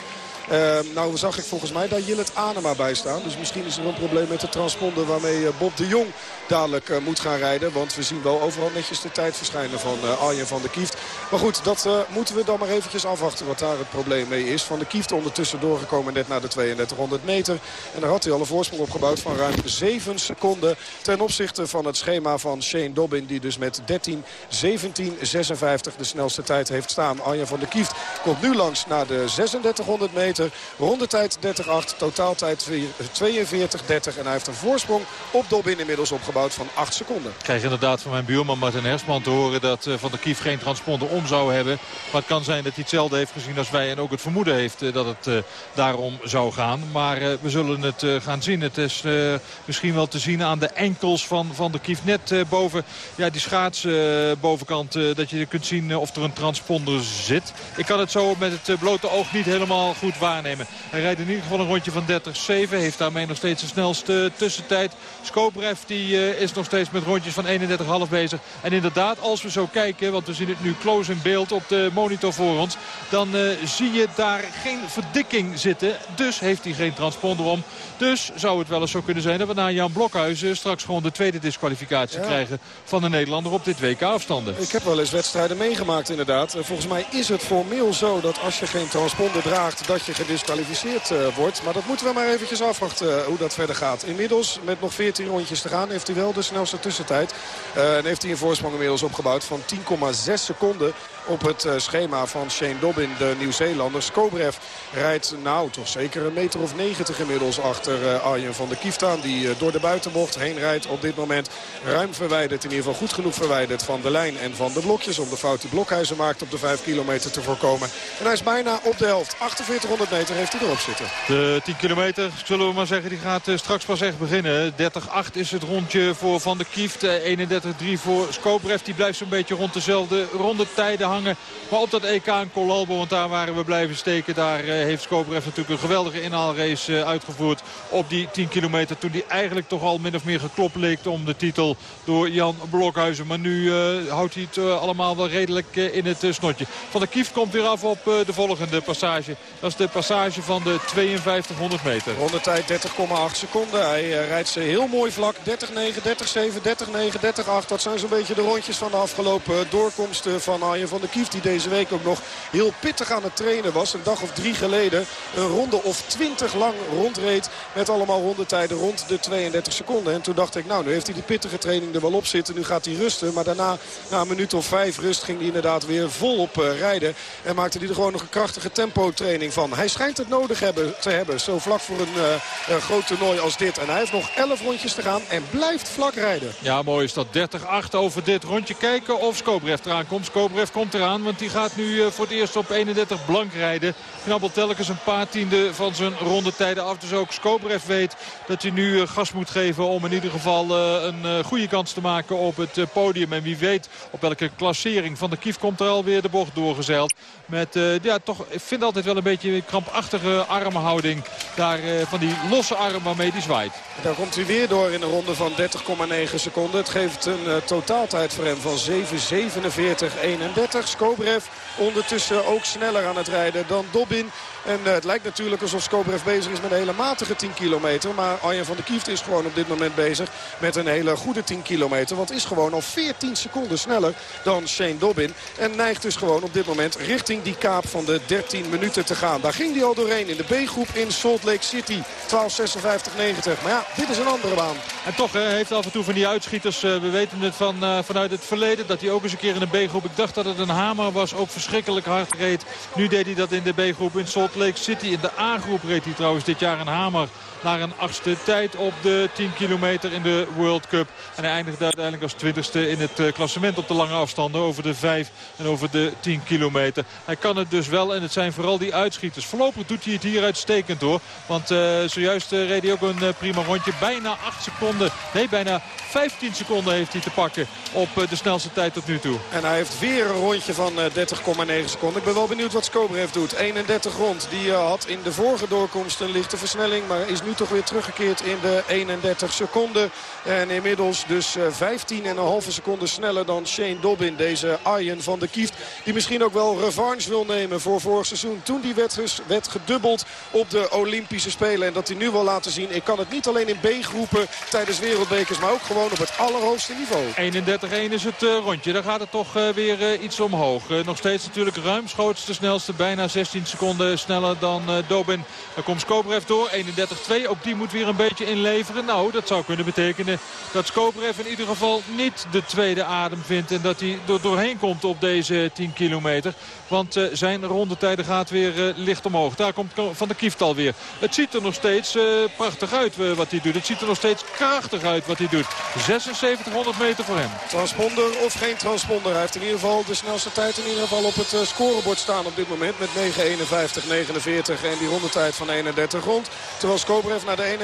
Uh, nou zag ik volgens mij daar Jillet Anema bij staan. Dus misschien is er een probleem met de transponder waarmee Bob de Jong dadelijk moet gaan rijden. Want we zien wel overal netjes de tijd verschijnen van Arjen van der Kieft. Maar goed, dat moeten we dan maar eventjes afwachten wat daar het probleem mee is. Van der Kieft ondertussen doorgekomen net naar de 3200 meter. En daar had hij al een voorsprong opgebouwd van ruim 7 seconden. Ten opzichte van het schema van Shane Dobbin. Die dus met 13, 17, 56 de snelste tijd heeft staan. Arjen van der Kieft komt nu langs naar de 3600 meter. Rondetijd 30-8, totaaltijd 42-30. En hij heeft een voorsprong op Dobbin inmiddels opgebouwd van 8 seconden. Ik krijg inderdaad van mijn buurman Martin Hersman te horen dat eh, Van der Kief geen transponder om zou hebben. Maar het kan zijn dat hij hetzelfde heeft gezien als wij en ook het vermoeden heeft eh, dat het uh, zou gaan. Maar uh, we zullen het gaan zien. Het is misschien wel te zien aan de enkels van Van der Kief net boven ja, die schaatsbovenkant. dat je kunt zien of er een transponder zit. Ik kan het zo met het blote oog niet helemaal goed waarnemen. Hij rijdt in ieder geval een rondje van 30-7. Heeft daarmee nog steeds de snelste tussentijd. Skobrev die, is nog steeds met rondjes van 31,5 bezig. En inderdaad, als we zo kijken, want we zien het nu close in beeld op de monitor voor ons. Dan zie je daar geen verdikking zitten. Dus heeft hij geen transponder om. Dus zou het wel eens zo kunnen zijn dat we na Jan Blokhuizen straks gewoon de tweede disqualificatie ja. krijgen van de Nederlander op dit WK afstanden. Ik heb wel eens wedstrijden meegemaakt inderdaad. Volgens mij is het formeel zo dat als je geen transponder draagt dat je gedisqualificeerd uh, wordt. Maar dat moeten we maar eventjes afwachten uh, hoe dat verder gaat. Inmiddels met nog 14 rondjes te gaan heeft hij wel de snelste tussentijd. Uh, en heeft hij een voorsprong inmiddels opgebouwd van 10,6 seconden op het schema van Shane Dobbin, de Nieuw-Zeelander. Skobrev rijdt nou toch zeker een meter of 90 inmiddels achter uh, Arjen van der Kieftaan. Die uh, door de buitenbocht heen rijdt op dit moment. Ruim verwijderd, in ieder geval goed genoeg verwijderd van de lijn en van de blokjes. Om de fout die Blokhuizen maakt op de 5 kilometer te voorkomen. En hij is bijna op de helft. 4800 meter heeft hij erop zitten. De 10 kilometer, zullen we maar zeggen, die gaat straks pas echt beginnen. 30-8 is het rondje voor Van der Kieft. 31-3 voor Skobrev. Die blijft zo'n beetje rond dezelfde rondetijden Maar op dat EK in Colalbo, want daar waren we blijven steken. Daar heeft Skobrev natuurlijk een geweldige inhaalrace uitgevoerd op die 10 kilometer. Toen die eigenlijk toch al min of meer geklopt leek om de titel door Jan Blokhuizen. Maar nu houdt hij het allemaal wel redelijk in het snotje. Van der Kieft komt weer af op de volgende passage. Dat is de passage van de 5200 meter. Rondetijd 30,8 seconden. Hij rijdt ze heel mooi vlak. 30-9, 30-7, 30-9, 30-8. Dat zijn zo'n beetje de rondjes van de afgelopen doorkomsten van Arjen van Kieft. Die deze week ook nog heel pittig aan het trainen was. Een dag of drie geleden een ronde of 20 lang rondreed. Met allemaal rondetijden rond de 32 seconden. En toen dacht ik, nou nu heeft hij die pittige training er wel op zitten. Nu gaat hij rusten. Maar daarna, na een minuut of vijf rust, ging hij inderdaad weer volop uh, rijden. En maakte hij er gewoon nog een krachtige tempo training van. Hij schijnt het nodig hebben, te hebben. Zo vlak voor een uh, groot toernooi als dit. En hij heeft nog 11 rondjes te gaan en blijft vlak rijden. Ja, mooi is dat. 30-8 over dit rondje. Kijken of Skobrev eraan komt. Komt eraan, want die gaat nu uh, voor het eerst op 31 blank rijden. Knabbelt telkens een paar tiende van zijn rondetijden af. Dus ook Skobrev weet dat hij nu uh, gas moet geven om in ieder geval een goede kans te maken op het podium. En wie weet op welke klassering van de Kief komt er alweer de bocht doorgezeild. Met, ja, toch, ik vind altijd wel een beetje krampachtige armhouding. Daar van die losse arm waarmee die zwaait. Daar komt hij weer door in een ronde van 30,9 seconden. Het geeft een totaaltijd voor hem van 7.47.31. Skobrev ondertussen ook sneller aan het rijden dan Dobbin. En uh, het lijkt natuurlijk alsof Skobrev bezig is met een hele matige 10 kilometer. Maar Arjen van der Kieft is gewoon op dit moment bezig met een hele goede 10 kilometer. Want is gewoon al 14 seconden sneller dan Shane Dobbin. En neigt dus gewoon op dit moment richting die kaap van de 13 minuten te gaan. Daar ging hij al doorheen in de B-groep in Salt Lake City. 12.56.90. Maar ja, dit is een andere baan. En toch hè, heeft af en toe van die uitschieters, uh, we weten het van, vanuit het verleden, dat hij ook eens een keer in de B-groep, ik dacht dat het een hamer was, ook verschrikkelijk hard reed. Nu deed hij dat in de B-groep in Salt Lake City. In de A-groep reed hij trouwens dit jaar een hamer naar een achtste tijd op de 10 kilometer in de World Cup. En hij eindigde uiteindelijk als twintigste in het uh, klassement op de lange afstanden over de 5 en over de 10 kilometer. Hij kan het dus wel en het zijn vooral die uitschieters. Voorlopig doet hij het hier uitstekend hoor. Want uh, zojuist uh, reed hij ook een prima rondje. Bijna 8 seconden, nee bijna 15 seconden heeft hij te pakken op de snelste tijd tot nu toe. En hij heeft weer een rondje van 30,9 seconden. Ik ben wel benieuwd wat Skobrev doet. 31 rond. Die had in de vorige doorkomst een lichte versnelling. Maar is nu toch weer teruggekeerd in de 31 seconden. En inmiddels dus 15,5 seconden sneller dan Shane Dobbin. Deze Arjen van de Kieft. Die misschien ook wel revanche wil nemen voor vorig seizoen. Toen die werd, werd gedubbeld op de Olympische Spelen. En dat hij nu wil laten zien. Ik kan het niet alleen in B-groepen tijdens wereldbekers. Maar ook gewoon op het allerhoogste niveau. 31-1 is het uh, rondje. Daar gaat het toch uh, weer iets omhoog. nog steeds natuurlijk ruimschoots de snelste. Bijna 16 seconden sneller dan Dobin. Dan komt Skobrev door. 31-2. Ook die moet weer een beetje inleveren. Nou, dat zou kunnen betekenen dat Skobrev in ieder geval niet de tweede adem vindt. En dat hij er doorheen komt op deze 10 kilometer. Want uh, zijn rondetijden gaat weer uh, licht omhoog. Daar komt Van de Kieft alweer. Het ziet er nog steeds uh, prachtig uit wat hij doet. Het ziet er nog steeds krachtig uit wat hij doet. 7600 meter voor hem. Transponder of geen transponder. Hij heeft in ieder geval de snelste tijd in ieder geval op het scorebord staan op dit moment. Met 9.51.49 en die rondetijd van 31 rond. Terwijl Skobrev naar de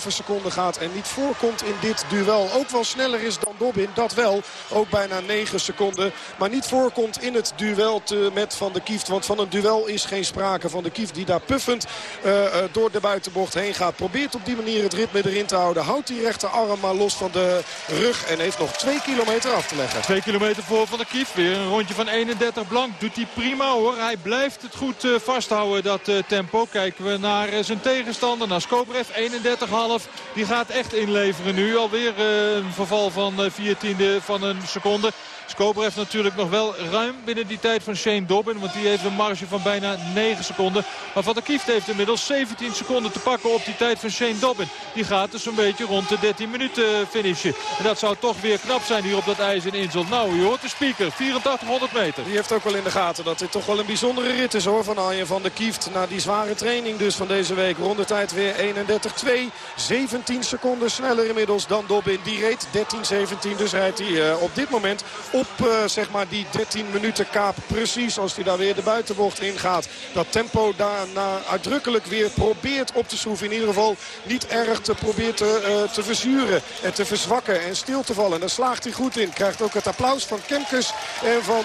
31,5 seconden gaat en niet voorkomt in dit duel. Ook wel sneller is dan Dobbin, dat wel. Ook bijna 9 seconden. Maar niet voorkomt in het duel met Van de Kieft. Want van een duel is geen sprake. Van de Kieft die daar puffend uh, uh, door de buitenbocht heen gaat. Probeert op die manier het ritme erin te houden. Houdt die rechterarm maar los van de rug. En heeft nog 2 kilometer af te leggen. 2 kilometer voor Van de Kieft. Weer een rondje van 31 blank. Doet hij prima hoor. Hij blijft het goed uh, vasthouden dat tempo. Kijken we naar zijn tegenstander. Naar Skobrev 31,5. Die gaat echt inleveren nu. Alweer een verval van 14e van een seconde. Skobrev natuurlijk nog wel ruim binnen die tijd van Shane Dobbin. Want die heeft een marge van bijna 9 seconden. Maar Van der Kieft heeft inmiddels 17 seconden te pakken op die tijd van Shane Dobbin. Die gaat dus een beetje rond de 13 minuten finishen. En dat zou toch weer knap zijn hier op dat ijs in Insel. Nou, je hoort de speaker. 8400 meter. Die heeft ook wel in de gaten dat dit toch wel een bijzondere rit is hoor van Arjen van der Kieft. Na die zware training dus van deze week. Rondetijd weer 31-2. 17 seconden sneller inmiddels dan Dobbin. Die reed 13-17. Dus rijdt hij uh, op dit moment op zeg maar die 13 minuten kaap. Precies als hij daar weer de buitenbocht ingaat. Dat tempo daarna uitdrukkelijk weer probeert op te schroeven. In ieder geval niet erg te probeert te, te verzuren en te verzwakken en stil te vallen. En daar slaagt hij goed in. Krijgt ook het applaus van Kemkes en van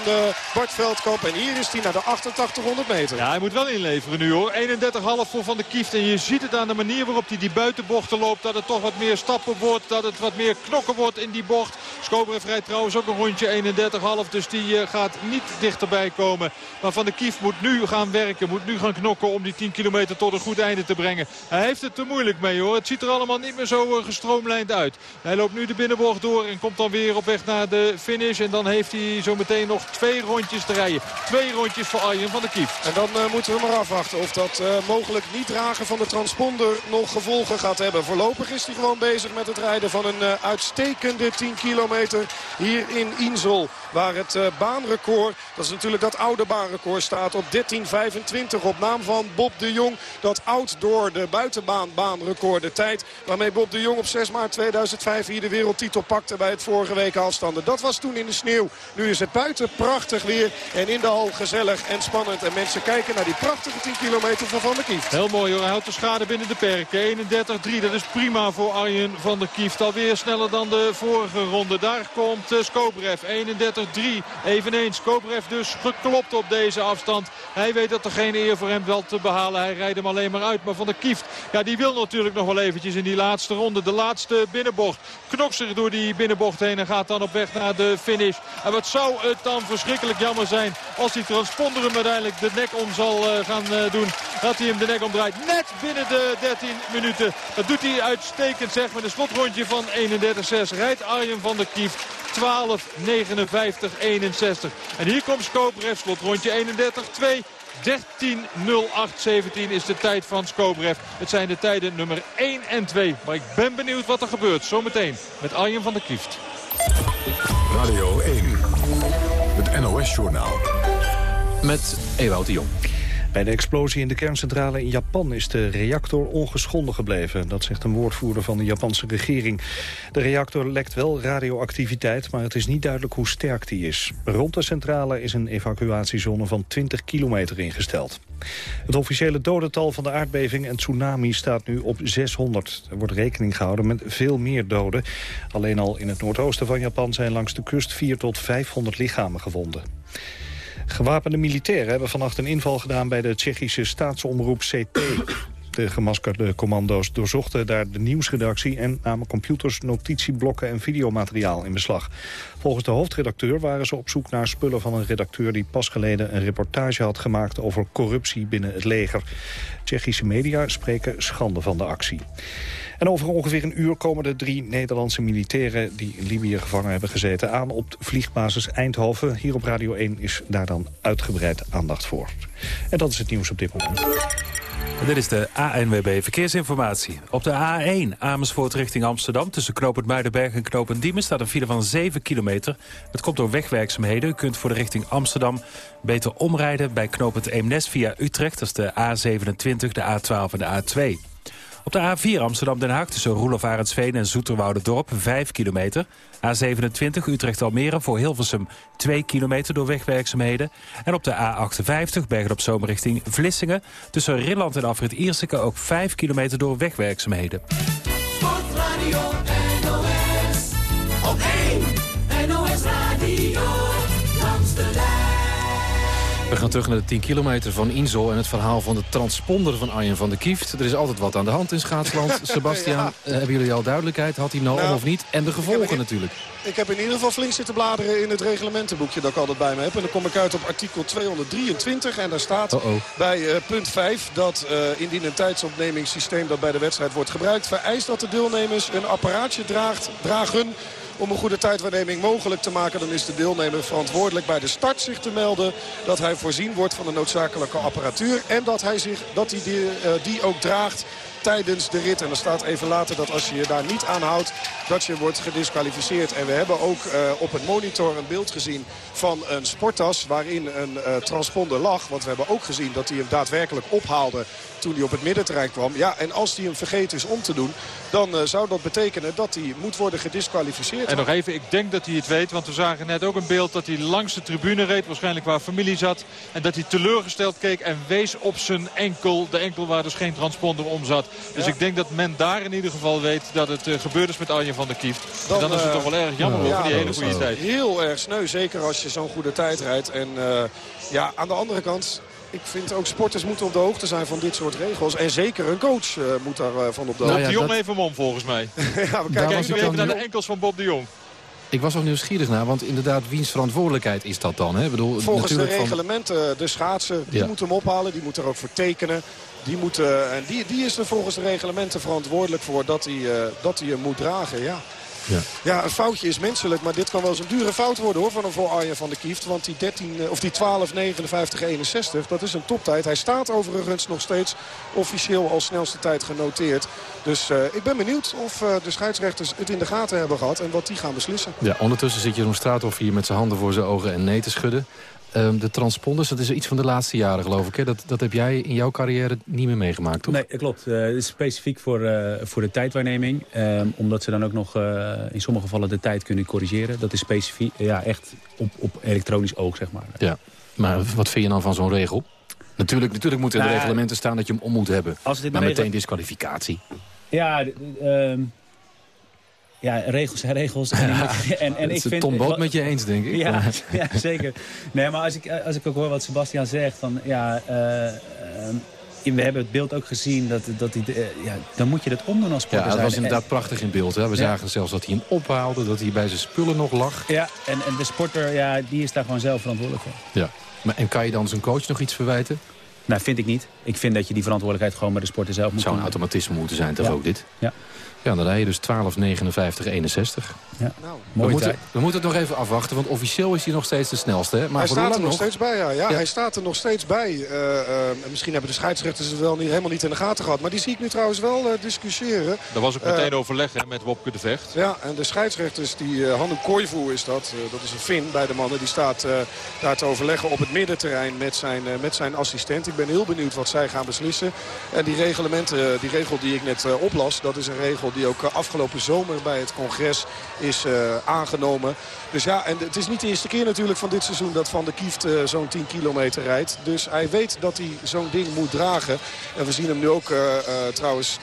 Bart Veldkamp. En hier is hij naar de 8800 meter. Ja, hij moet wel inleveren nu hoor. 31,5 voor Van de Kieft. En je ziet het aan de manier waarop hij die buitenbochten loopt. Dat het toch wat meer stappen wordt. Dat het wat meer knokken wordt in die bocht. Skobrev rijdt trouwens ook een rondje 31,5. Dus die eh, gaat niet dichterbij komen. Maar Van de Kieft moet nu gaan werken. Moet nu gaan knokken om die 10 kilometer tot een goed einde te brengen. Hij heeft het te moeilijk mee hoor. Het ziet er allemaal niet meer zo uh, gestroomlijnd uit. Hij loopt nu de binnenbocht door en komt dan weer op weg naar de finish. En dan heeft hij zo meteen nog twee rondjes te rijden. Twee rondjes voor Arjen van de Kieft. En dan uh, moeten we maar afwachten of dat mogelijk niet dragen van de transponder nog gevolgen gaat hebben. Voorlopig is hij gewoon bezig met het rijden van een uitstekende 10 kilometer hier in Insel. Waar het uh, baanrecord, dat is natuurlijk dat oude baanrecord, staat op 13.25 op naam van Bob de Jong. Dat oud door de buitenbaan baanrecord de tijd waarmee Bob de Jong op 6 maart 2005 hier de wereldtitel pakte bij het vorige week afstanden. Dat was toen in de sneeuw. Nu is het buiten prachtig weer en in de hal gezellig en spannend. En mensen kijken naar die prachtige 10 kilometer van Van der Kieft. Heel mooi hoor, hij houdt de schade binnen de perken. 31-3, dat is prima voor Arjen van der Kieft. Alweer sneller dan de vorige ronde. Daar komt uh, Skobrev, 31-3. Eveneens Skobrev dus geklopt op deze afstand. Hij weet dat er geen eer voor hem wel te behalen. Hij rijdt hem alleen maar uit. Maar van der Kieft, ja, die wil natuurlijk nog wel eventjes in die laatste ronde. De laatste binnenbocht. Knokt zich door die binnenbocht heen en gaat dan op weg naar de finish. En wat zou het dan verschrikkelijk jammer zijn als die transponder hem uiteindelijk de nek om zal uh, gaan uh, doen. Dat hij hem de nek omdraait. Net binnen de 13 minuten. Dat doet hij uitstekend zeg. Met een slotrondje van 31-6 rijdt Arjen van der Kieft. 12, 59, 61. En hier komt Skobrev, slotrondje 31-2. 13.08.17 is de tijd van Skobrev. Het zijn de tijden nummer 1 en 2. Maar ik ben benieuwd wat er gebeurt. Zometeen met Arjen van der Kieft. Radio 1. Het NOS-journaal. Met Ewout de Jong. Bij de explosie in de kerncentrale in Japan is de reactor ongeschonden gebleven. Dat zegt een woordvoerder van de Japanse regering. De reactor lekt wel radioactiviteit, maar het is niet duidelijk hoe sterk die is. Rond de centrale is een evacuatiezone van 20 kilometer ingesteld. Het officiële dodental van de aardbeving en tsunami staat nu op 600. Er wordt rekening gehouden met veel meer doden. Alleen al in het noordoosten van Japan zijn langs de kust 4 tot 500 lichamen gevonden. Gewapende militairen hebben vannacht een inval gedaan bij de Tsjechische staatsomroep CT. De gemaskerde commando's doorzochten daar de nieuwsredactie... en namen computers, notitieblokken en videomateriaal in beslag. Volgens de hoofdredacteur waren ze op zoek naar spullen van een redacteur... die pas geleden een reportage had gemaakt over corruptie binnen het leger. Tsjechische media spreken schande van de actie. En over ongeveer een uur komen de drie Nederlandse militairen... die in Libië gevangen hebben gezeten aan op vliegbasis Eindhoven. Hier op Radio 1 is daar dan uitgebreid aandacht voor. En dat is het nieuws op dit moment. Dit is de ANWB Verkeersinformatie. Op de A1 Amersfoort richting Amsterdam... tussen knooppunt Muidenberg en knooppunt Diemen... staat een file van 7 kilometer. Het komt door wegwerkzaamheden. U kunt voor de richting Amsterdam beter omrijden... bij knooppunt Eemnes via Utrecht. Dat is de A27, de A12 en de A2. Op de A4 Amsterdam-Den Haag tussen Roelof Arendsveen en Dorp 5 kilometer. A27 Utrecht-Almere voor Hilversum 2 kilometer door wegwerkzaamheden. En op de A58 Bergen op Zomer richting Vlissingen... tussen Rilland en Afrit Ierseke ook 5 kilometer door wegwerkzaamheden. Sportradio NOS op 1 We gaan terug naar de 10 kilometer van Insel en het verhaal van de transponder van Arjen van der Kieft. Er is altijd wat aan de hand in schaatsland. Sebastian, ja. hebben jullie al duidelijkheid? Had hij nou, nou om of niet? En de gevolgen natuurlijk. Ik heb in ieder geval flink zitten bladeren in het reglementenboekje dat ik altijd bij me heb. En dan kom ik uit op artikel 223 en daar staat uh -oh. bij uh, punt 5 dat uh, indien een tijdsopnemingssysteem dat bij de wedstrijd wordt gebruikt... vereist dat de deelnemers een apparaatje draagt, dragen om een goede tijdwaarneming mogelijk te maken... dan is de deelnemer verantwoordelijk bij de start zich te melden... dat hij voorzien wordt van de noodzakelijke apparatuur... en dat hij, zich, dat hij die, uh, die ook draagt tijdens de rit. En er staat even later dat als je je daar niet aan houdt, dat je wordt gedisqualificeerd. En we hebben ook uh, op het monitor een beeld gezien van een sporttas waarin een uh, transponder lag. Want we hebben ook gezien dat hij hem daadwerkelijk ophaalde toen hij op het middenterrein kwam. Ja, en als hij hem vergeten is om te doen, dan uh, zou dat betekenen dat hij moet worden gedisqualificeerd. En nog even, ik denk dat hij het weet. Want we zagen net ook een beeld dat hij langs de tribune reed. Waarschijnlijk waar familie zat. En dat hij teleurgesteld keek en wees op zijn enkel. De enkel waar dus geen transponder om zat. Dus ik denk dat men daar in ieder geval weet dat het uh, gebeurd is met Arjen van der Kieft. Dan, en dan is het uh, toch wel erg jammer ja, over die hele goede tijd. Heel erg sneu. Zeker als je zo'n goede tijd rijdt. En uh, ja, aan de andere kant ik vind ook sporters moeten op de hoogte zijn van dit soort regels. En zeker een coach uh, moet daarvan uh, op de hoogte zijn. Nou ja, de Jong dat... even om volgens mij. ja, we kijken even naar de enkels van Bob de Jong. Ik was ook nieuwsgierig naar, want inderdaad, wiens verantwoordelijkheid is dat dan? Hè? Ik bedoel, Volgens de reglementen, van... de schaatsen, die ja. moeten hem ophalen. Die moeten er ook voor tekenen. Die, moeten, en die, die is er volgens de reglementen verantwoordelijk voor dat hij, uh, dat hij hem moet dragen. Ja. Ja. ja, een foutje is menselijk, maar dit kan wel eens een dure fout worden hoor, van een voor Arjen van der Kieft. Want die, 13, of die 12, 59, 61, dat is een toptijd. Hij staat overigens nog steeds officieel als snelste tijd genoteerd. Dus uh, ik ben benieuwd of uh, de scheidsrechters het in de gaten hebben gehad en wat die gaan beslissen. Ja, ondertussen zit Jeroen Straathoff hier met zijn handen voor zijn ogen en nee te schudden. Um, de transponders, dat is iets van de laatste jaren geloof ik. Hè? Dat, dat heb jij in jouw carrière niet meer meegemaakt, toch? Nee, dat klopt. Uh, het is specifiek voor, uh, voor de tijdwaarneming. Um, omdat ze dan ook nog uh, in sommige gevallen de tijd kunnen corrigeren. Dat is specifiek, ja, echt op, op elektronisch oog, zeg maar. Ja, maar wat vind je dan van zo'n regel? Natuurlijk, natuurlijk moeten er nou, reglementen staan dat je hem om moet hebben. Als dit maar meteen regel... disqualificatie. Ja, um, ja, regels zijn regels. En, ja, en, en ik vind, Tom Boot met je eens, denk ik. Ja, ja, zeker. Nee, maar als ik, als ik ook hoor wat Sebastian zegt, van ja, uh, uh, we hebben het beeld ook gezien, dat, dat hij, uh, ja, dan moet je dat omdoen als sporter Ja, dat was inderdaad en, prachtig in beeld. Hè? We ja. zagen zelfs dat hij hem ophaalde, dat hij bij zijn spullen nog lag. Ja, en, en de sporter, ja, die is daar gewoon zelf verantwoordelijk voor. Ja, maar, en kan je dan zijn coach nog iets verwijten? Nou, vind ik niet. Ik vind dat je die verantwoordelijkheid gewoon bij de sporter zelf moet Het zou een automatisme moeten zijn, toch ja. ook dit? Ja. Ja, dan rij je dus 12, 59, 61. Ja. Nou, we, moeten, we moeten het nog even afwachten, want officieel is hij nog steeds de snelste. Hè? Maar hij voor staat er nog steeds bij, ja. ja, ja. Hij staat er nog steeds bij. Uh, uh, misschien hebben de scheidsrechters het wel niet, helemaal niet in de gaten gehad. Maar die zie ik nu trouwens wel uh, discussiëren. Er was ook meteen overleg hè, met Wopke de Vecht. Ja, en de scheidsrechters, die Hannu Koivu is dat. dat is een Fin bij de mannen. Die staat daar te overleggen op het middenterrein met zijn, met zijn assistent. Ik ben heel benieuwd wat zij gaan beslissen. En die reglementen, die regel die ik net oplas, dat is een regel die ook afgelopen zomer bij het congres is uh, aangenomen. Dus ja, en het is niet de eerste keer natuurlijk van dit seizoen dat Van der Kieft uh, zo'n 10 kilometer rijdt. Dus hij weet dat hij zo'n ding moet dragen. En we zien hem nu ook trouwens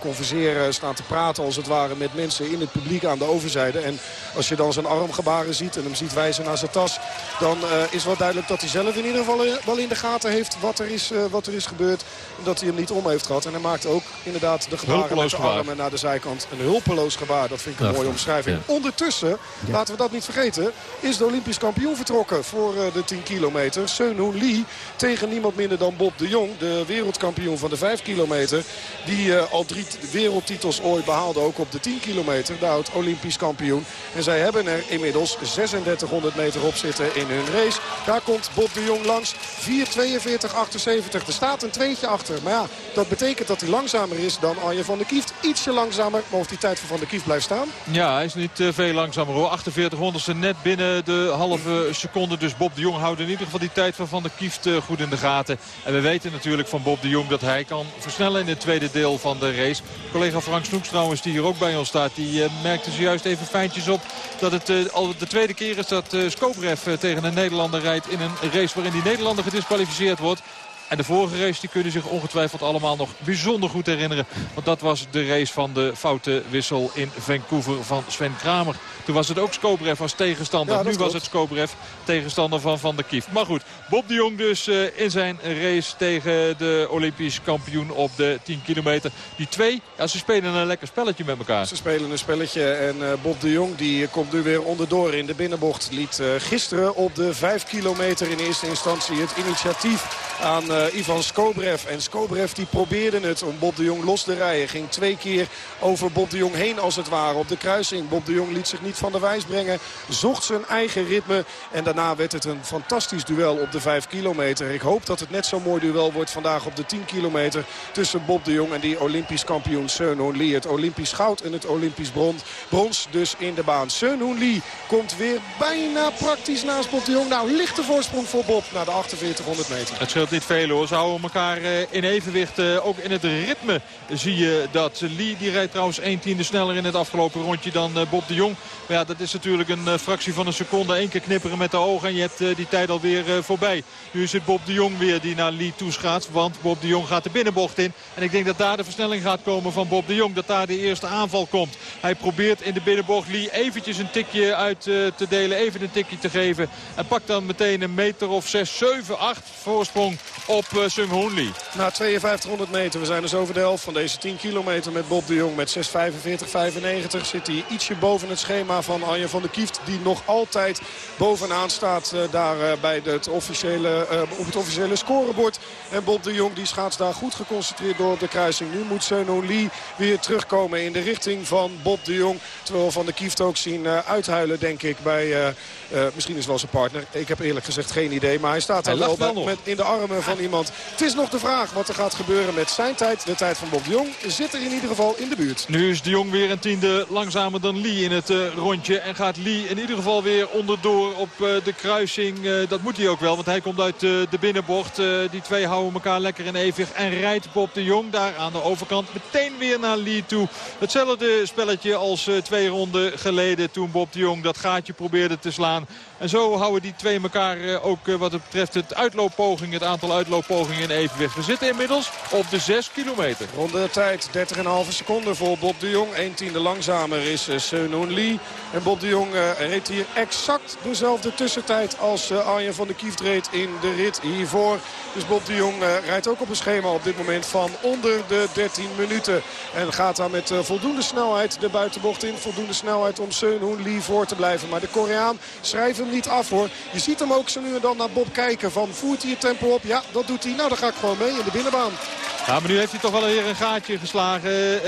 converseren, staan te praten als het ware met mensen in het publiek aan de overzijde. En als je dan zijn armgebaren ziet en hem ziet wijzen naar zijn tas, dan is wel duidelijk dat hij zelf in ieder geval wel in de gaten heeft wat er is, wat er is gebeurd. En dat hij hem niet om heeft gehad. En hij maakt ook inderdaad de gebaren met de armen naar de zijkant een hulpeloos gebaar. Dat vind ik een mooie omschrijving. Ja. Ondertussen, ja. laten we dat niet vergeten, is de Olympisch kampioen vertrokken voor uh, de 10 kilometer. Seun Hoon Lee tegen niemand minder dan Bob de Jong, de wereldkampioen van de 5 kilometer. Die uh, al drie wereldtitels ooit behaalde, ook op de 10 kilometer. De oud Olympisch kampioen. En zij hebben er inmiddels 3600 meter op zitten in hun race. Daar komt Bob de Jong langs. 4.42.78. Er staat een tweetje achter. Maar ja, dat betekent dat hij langzamer is dan Arjen van der Kieft. Ietsje langzamer, maar of die tijd van Van der Kieft blijft staan? Ja, hij is niet uh, veel langzamer hoor. 48 honderdste net binnen de halve seconde. Dus Bob de Jong houdt in ieder geval die tijd van Van der Kieft uh, goed in de gaten. En we weten natuurlijk van Bob de Jong dat hij kan versnellen in het tweede deel van de race. Collega Frank Snoeks die hier ook bij ons staat, die uh, merkte zojuist even fijntjes op dat het al de tweede keer is dat Skobrev tegen een Nederlander rijdt in een race waarin die Nederlander gedisqualificeerd wordt. En de vorige race die kunnen zich ongetwijfeld allemaal nog bijzonder goed herinneren. Want dat was de race van de foute wissel in Vancouver van Sven Kramer. Toen was het ook Skobrev als tegenstander. Ja, nu was het Skobrev tegenstander van Van der Kieft. Maar goed, Bob de Jong dus uh, in zijn race tegen de Olympisch kampioen op de 10 kilometer. Die twee, ja, ze spelen een lekker spelletje met elkaar. Ze spelen een spelletje en uh, Bob de Jong die komt nu weer onderdoor in de binnenbocht. Liet uh, gisteren op de 5 kilometer in eerste instantie het initiatief aan Ivan Skobrev. En Skobrev die probeerde het om Bob de Jong los te rijden. Ging twee keer over Bob de Jong heen als het ware op de kruising. Bob de Jong liet zich niet van de wijs brengen. Zocht zijn eigen ritme. En daarna werd het een fantastisch duel op de 5 kilometer. Ik hoop dat het net zo'n mooi duel wordt vandaag op de 10 kilometer. Tussen Bob de Jong en die Olympisch kampioen Seun Lee. Het Olympisch goud en het Olympisch brons. Brons dus in de baan. Seun Lee komt weer bijna praktisch naast Bob de Jong. Nou, lichte voorsprong voor Bob naar de 4800 meter. Het scheelt niet veel spelen hoor. Ze houden elkaar in evenwicht. ook in het ritme zie je dat. Lee die rijdt trouwens 1 tiende sneller in het afgelopen rondje dan Bob de Jong. Maar ja, dat is natuurlijk een fractie van een seconde. Eén keer knipperen met de ogen en je hebt die tijd alweer voorbij. Nu het Bob de Jong weer die naar Lee toeschaat. Want Bob de Jong gaat de binnenbocht in. En ik denk dat daar de versnelling gaat komen van Bob de Jong. Dat daar de eerste aanval komt. Hij probeert in de binnenbocht Lee eventjes een tikje uit te delen. Even een tikje te geven. En pakt dan meteen een meter of 6, 7, 8 voorsprong op uh, Sung Hoon Lee. Na 5200 meter, we zijn dus over de helft van deze 10 kilometer met Bob de Jong. Met 6,45, 95 zit hij ietsje boven het schema van Arjen van der Kieft. Die nog altijd bovenaan staat uh, daar uh, bij het officiële, op het officiële scorebord. En Bob de Jong die schaats daar goed geconcentreerd door op de kruising. Nu moet Sung Hoon Lee weer terugkomen in de richting van Bob de Jong. Terwijl we van der Kieft ook zien uithuilen denk ik bij... misschien is wel zijn partner. Ik heb eerlijk gezegd geen idee. Maar hij staat daar wel, wel met, in de armen van iemand. Het is nog de vraag wat er gaat gebeuren met zijn tijd. De tijd van Bob de Jong zit er in ieder geval in de buurt. Nu is de Jong weer een tiende langzamer dan Lee in het uh, rondje. En gaat Lee in ieder geval weer onderdoor op uh, de kruising. Uh, dat moet hij ook wel, want hij komt uit de binnenbocht. die twee houden elkaar lekker in evenwicht. En rijdt Bob de Jong daar aan de overkant meteen weer naar Lee toe. Hetzelfde spelletje als twee ronden geleden toen Bob de Jong dat gaatje probeerde te slaan. En zo houden die twee elkaar ook wat het betreft het uitlooppoging, het aantal uitlooppogingen in evenwicht. We zitten inmiddels op de 6 kilometer. Ronde tijd 30,5 seconden voor Bob de Jong. 1 tiende langzamer is uh, Seun Lee. En Bob de Jong reed hier exact dezelfde tussentijd als Arjen van der Kieft reed in de rit hiervoor. Dus Bob de Jong rijdt ook op een schema op dit moment van onder de 13 minuten. En gaat daar met voldoende snelheid de buitenbocht in. Voldoende snelheid om Seun Lee voor te blijven. Maar de Koreaan schrijft niet af hoor. Je ziet hem ook zo nu en dan naar Bob kijken. Van voert hij het tempo op? Ja, dat doet hij. Nou, dan ga ik gewoon mee in de binnenbaan. Ja, maar nu heeft hij toch wel weer een gaatje geslagen. 30-3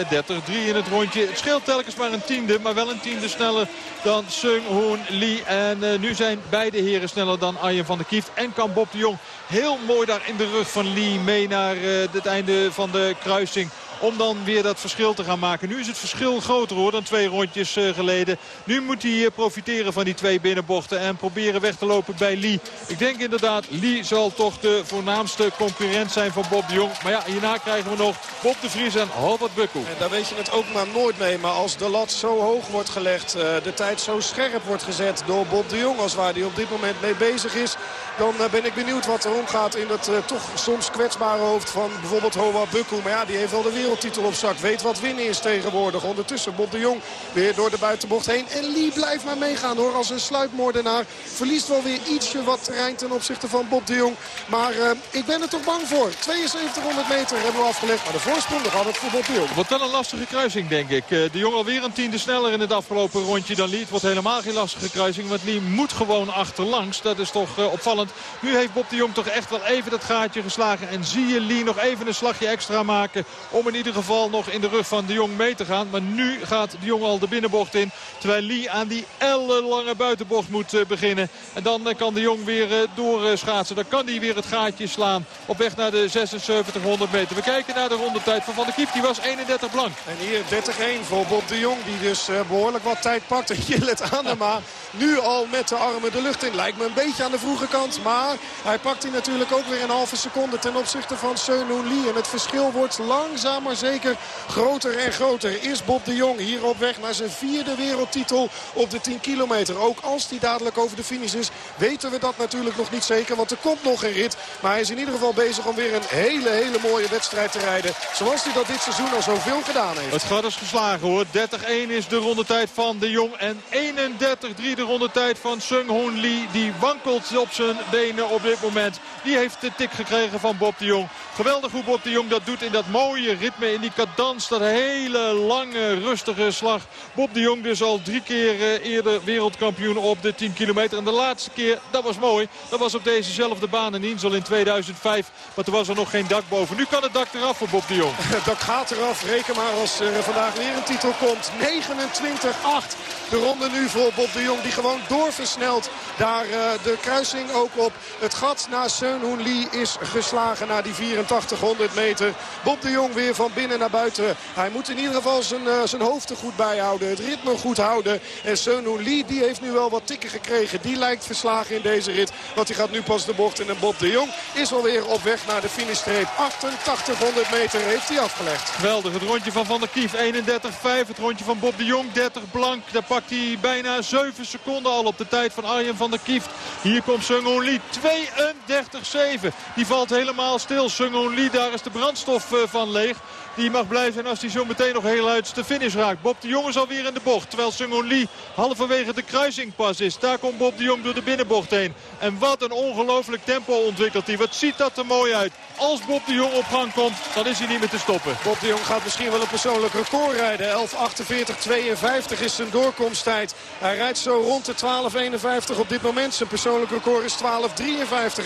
in het rondje. Het scheelt telkens maar een tiende, maar wel een tiende sneller dan Sung Hoon Lee. En uh, nu zijn beide heren sneller dan Arjen van der Kieft. En kan Bob de Jong heel mooi daar in de rug van Lee mee naar uh, het einde van de kruising om dan weer dat verschil te gaan maken. Nu is het verschil groter hoor dan twee rondjes uh, geleden. Nu moet hij uh, profiteren van die twee binnenbochten en proberen weg te lopen bij Lee. Ik denk inderdaad, Lee zal toch de voornaamste concurrent zijn van Bob de Jong. Maar ja, hierna krijgen we nog Bob de Vries en Albert Bukkel. En daar weet je het ook maar nooit mee. Maar als de lat zo hoog wordt gelegd, uh, de tijd zo scherp wordt gezet door Bob de Jong... als waar hij op dit moment mee bezig is... dan ben ik benieuwd wat er omgaat in het toch soms kwetsbare hoofd van bijvoorbeeld Hoa Bukkel. Maar ja, die heeft wel de wereld wereldtitel op zak. Weet wat winnen is tegenwoordig. Ondertussen Bob de Jong weer door de buitenbocht heen. En Lee blijft maar meegaan hoor. Als een sluipmoordenaar. Verliest wel weer ietsje wat terrein ten opzichte van Bob de Jong. Maar uh, ik ben er toch bang voor. 7200 meter hebben we afgelegd. Maar de voorsprong nog altijd voor Bob de Jong. Wel een lastige kruising denk ik. De Jong alweer een tiende sneller in het afgelopen rondje dan Lee. Het wordt helemaal geen lastige kruising. Want Lee moet gewoon achterlangs. Dat is toch uh, Nu heeft Bob de Jong toch echt wel even dat gaatje geslagen. En zie je Lee nog even een slagje extra maken. Om in ieder geval nog in de rug van de Jong mee te gaan. Maar nu gaat de Jong al de binnenbocht in. Terwijl Lee aan die ellenlange buitenbocht moet uh, beginnen. En dan uh, kan de Jong weer uh, doorschaatsen. Dan kan hij weer het gaatje slaan. Op weg naar de 7600 meter. We kijken naar de rondetijd van Van der Kiep. Die was 31 blank. En hier 30-1 voor Bob de Jong. Die dus behoorlijk wat tijd pakt. En Jillet Anema nu al met de armen de lucht in. Lijkt me een beetje aan de vroege kant. Maar hij pakt hij natuurlijk ook weer een halve seconde ten opzichte van Seun Lee. En het verschil wordt langzaam maar zeker groter en groter. Is Bob de Jong hier op weg naar zijn vierde wereldtitel op de 10 kilometer. Ook als hij dadelijk over de finish is, weten we dat natuurlijk nog niet zeker. Want er komt nog een rit. Maar hij is in ieder geval bezig om weer een hele, hele mooie wedstrijd te rijden. Zoals hij dat dit seizoen al zoveel gedaan heeft. Het gat is geslagen hoor. 30-1 is de rondetijd van de Jong. En 31-3 de rondetijd van Sung Hoon Lee. Die wankelt op zijn benen op dit moment. Die heeft de tik gekregen van Bob de Jong. Geweldig hoe Bob de Jong dat doet in dat mooie ritme, in die cadans. Dat hele lange, rustige slag. Bob de Jong dus al drie keer uh, eerder wereldkampioen op de 10 kilometer. En de laatste keer, dat was mooi, dat was op dezezelfde baan in Insel in 2005. Maar toen was er nog geen dak boven. Nu kan het dak eraf voor Bob de Jong. Het dak gaat eraf. Reken maar als er vandaag weer een titel komt. 29-8. De ronde nu voor Bob de Jong die gewoon doorversnelt. Daar uh, de kruising ook op. Het gat naar Seun Hoon Lee is geslagen na die 24 8800 meter. Bob de Jong weer van binnen naar buiten. Hij moet in ieder geval zijn, uh, zijn hoofd er goed bij houden. Het ritme goed houden. En Seung Lee die heeft nu wel wat tikken gekregen. Die lijkt verslagen in deze rit. Want hij gaat nu pas de bocht in. En Bob de Jong is alweer op weg naar de finishstreep. 8800 meter heeft hij afgelegd. Geweldig. Het rondje van Van der Kief 31-5. Het rondje van Bob de Jong 30 blank. Daar pakt hij bijna 7 seconden al op de tijd van Arjen van der Kief. Hier komt Seung Lee 32-7. Die valt helemaal stil. Seung Lee, daar is de brandstof van leeg. Die mag blij zijn als hij zo meteen nog heel uit de finish raakt. Bob de Jong is alweer in de bocht. Terwijl Sungon Lee halverwege de kruising pas is. Daar komt Bob de Jong door de binnenbocht heen. En wat een ongelooflijk tempo ontwikkelt hij. Wat ziet dat er mooi uit. Als Bob de Jong op gang komt, dan is hij niet meer te stoppen. Bob de Jong gaat misschien wel een persoonlijk record rijden. 11.48.52 is zijn doorkomsttijd. Hij rijdt zo rond de 12.51 op dit moment. Zijn persoonlijk record is 12.53.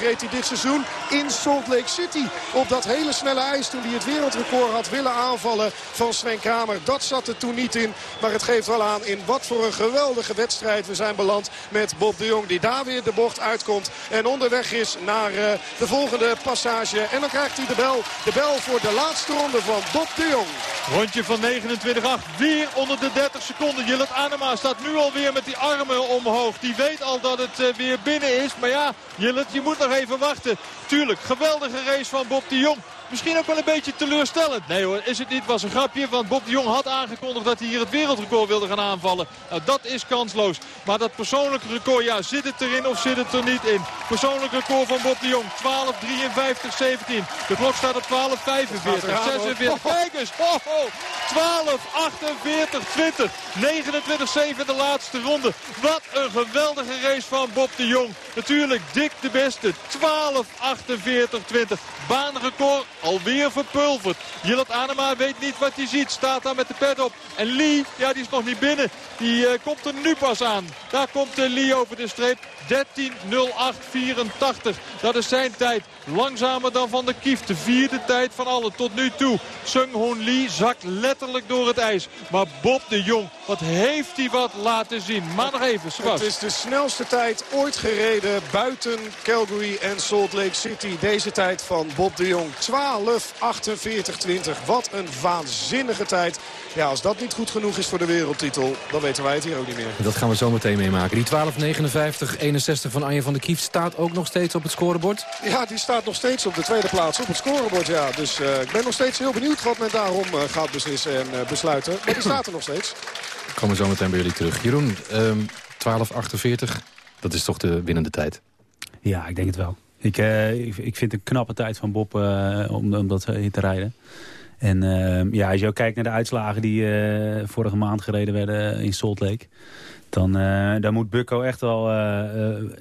Reed hij dit seizoen in Salt Lake City. Op dat hele snelle ijs toen hij het wereldrecord had willen aanvallen van Sven Kramer. Dat zat er toen niet in. Maar het geeft wel aan in wat voor een geweldige wedstrijd we zijn beland met Bob de Jong. Die daar weer de bocht uitkomt en onderweg is naar uh, de volgende passage. En dan krijgt hij de bel. De bel voor de laatste ronde van Bob de Jong. Rondje van 29-8. Weer onder de 30 seconden. Jillet Anema staat nu alweer met die armen omhoog. Die weet al dat het uh, weer binnen is. Maar ja, Jillet, je moet nog even wachten. Tuurlijk, geweldige race van Bob de Jong. Misschien ook wel een beetje teleurstellend. Nee hoor, is het niet. was een grapje. Want Bob de Jong had aangekondigd dat hij hier het wereldrecord wilde gaan aanvallen. Nou, dat is kansloos. Maar dat persoonlijke record, ja, zit het erin of zit het er niet in? Persoonlijk record van Bob de Jong. 12, 53, 17. De klok staat op 12, 45, 46. Kijk eens. Oh, oh. 12, 48, 20. 29, 7 in de laatste ronde. Wat een geweldige race van Bob de Jong. Natuurlijk dik de beste. 12, 48, 20. Baanrecord alweer verpulverd. Jillet Anema weet niet wat hij ziet. Staat daar met de pet op. En Lee, ja die is nog niet binnen. Die uh, komt er nu pas aan. Daar komt uh, Lee over de streep. 13.08.84. Dat is zijn tijd. Langzamer dan Van der Kief. De vierde tijd van alle tot nu toe. Sung Hoon Lee zakt letterlijk door het ijs. Maar Bob de Jong, wat heeft hij wat laten zien. Maar nog even, Sebas. Het is de snelste tijd ooit gereden buiten Calgary en Salt Lake City. Deze tijd van Bob de Jong. 12.48.20. Wat een waanzinnige tijd. Ja, als dat niet goed genoeg is voor de wereldtitel, dan weten wij het hier ook niet meer. Dat gaan we zo meteen meemaken. Die 12.59, 61 van Anje van der Kieft staat ook nog steeds op het scorebord? Ja, die staat nog steeds op de tweede plaats op het scorebord. Ja. Dus uh, ik ben nog steeds heel benieuwd wat men daarom uh, gaat beslissen en uh, besluiten. Maar die staat er nog steeds. Ik kom zo meteen bij jullie terug. Jeroen, um, 12.48, dat is toch de winnende tijd? Ja, ik denk het wel. Ik, ik, ik vind een knappe tijd van Bob om, om dat te rijden. En uh, ja, als je ook kijkt naar de uitslagen die uh, vorige maand gereden werden in Salt Lake... Dan, uh, dan moet Bucco echt wel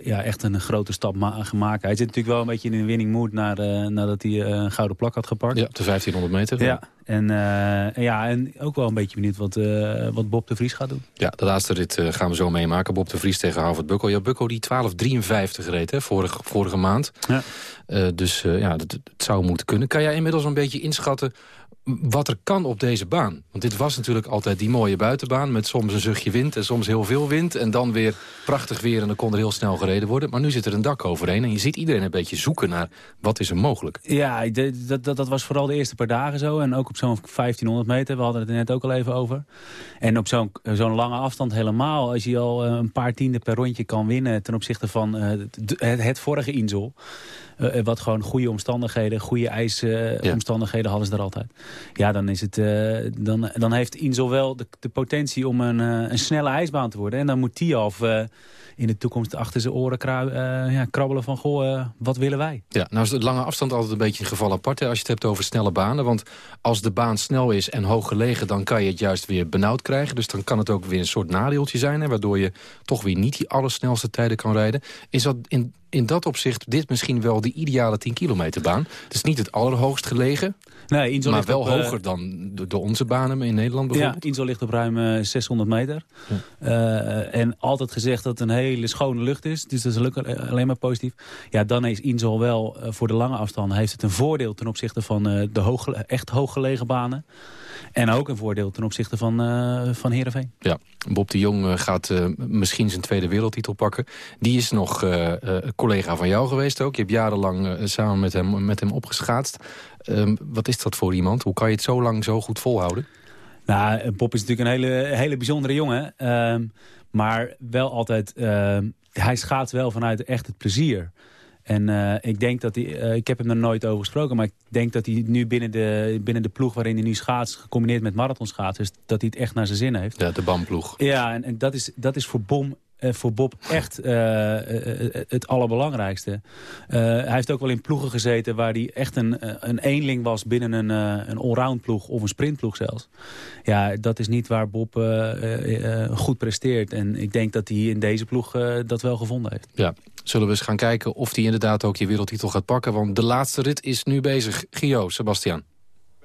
ja, echt een grote stap maken. Hij zit natuurlijk wel een beetje in een winning mood naar, nadat hij een gouden plak had gepakt. Ja, op de 1500 meter. Ja, en, ja, en ook wel een beetje benieuwd wat, wat Bob de Vries gaat doen. Ja, de laatste rit gaan we zo meemaken. Bob de Vries tegen Harvard Bucco. Ja, Bucco die 12.53 reed hè, vorige, vorige maand. Ja. dus ja, het, het zou moeten kunnen. Kan jij inmiddels een beetje inschatten wat er kan op deze baan. Want dit was natuurlijk altijd die mooie buitenbaan... met soms een zuchtje wind en soms heel veel wind... en dan weer prachtig weer en dan kon er heel snel gereden worden. Maar nu zit er een dak overheen en je ziet iedereen een beetje zoeken naar... wat is er mogelijk. Ja, dat, dat, dat was vooral de eerste paar dagen zo. En ook op zo'n 1500 meter, we hadden het er net ook al even over. En op zo'n zo'n lange afstand helemaal. Als je al een paar tienden per rondje kan winnen... ten opzichte van uh, het, het vorige Insel... Uh, wat gewoon goede omstandigheden, goede ijsomstandigheden uh, ja. hadden ze er altijd. Ja, dan, is het, dan, dan heeft Insel wel de, de potentie om een, een snelle ijsbaan te worden. En dan moet Tialf in de toekomst achter zijn oren ja, krabbelen van... goh, wat willen wij? Ja, nou is de lange afstand altijd een beetje een geval apart... Hè, als je het hebt over snelle banen. Want als de baan snel is en hoog gelegen... dan kan je het juist weer benauwd krijgen. Dus dan kan het ook weer een soort nadeeltje zijn... Hè, waardoor je toch weer niet die allersnelste tijden kan rijden. Is dat in in dat opzicht dit misschien wel de ideale 10 kilometer baan. Het is niet het allerhoogst gelegen, nee, Insel maar wel op, hoger dan de, de, onze banen in Nederland bijvoorbeeld. Ja, Insel ligt op ruim uh, 600 meter. Ja. Uh, en altijd gezegd dat het een hele schone lucht is. Dus dat is alleen maar positief. Ja, dan is Insel wel voor de lange afstanden heeft het een voordeel ten opzichte van de hoog, echt hooggelegen banen. En ook een voordeel ten opzichte van, uh, van Heerenveen. Ja, Bob de Jong gaat uh, misschien zijn tweede wereldtitel pakken. Die is nog uh, collega van jou geweest ook. Je hebt jarenlang eh, samen met hem, met hem opgeschaatst. Ehm, wat is dat voor iemand? Hoe kan je het zo lang zo goed volhouden? Nou, Bob is natuurlijk een hele, hele bijzondere jongen. Ehm, maar wel altijd... ehm, hij schaats wel vanuit echt het plezier. En eh, ik denk dat hij... eh, ik heb hem er nooit over gesproken... maar ik denk dat hij nu binnen de, binnen de ploeg waarin hij nu schaats... gecombineerd met marathonschaatsen... is dat hij het echt naar zijn zin heeft. Ja, de BAM-ploeg. Ja, en, en dat, is, dat is voor Bom eh, voor Bob echt eh, eh, eh, het allerbelangrijkste. Eh, hij heeft ook wel in ploegen gezeten waar hij echt een, eh, een eenling was binnen een, eh, een allround ploeg of een sprintploeg zelfs. Ja, dat is niet waar Bob eh, eh, eh, goed presteert. En ik denk dat hij in deze ploeg eh, dat wel gevonden heeft. Ja, zullen we eens gaan kijken of hij inderdaad ook je wereldtitel gaat pakken. Want de laatste rit is nu bezig. Gio, Sebastian.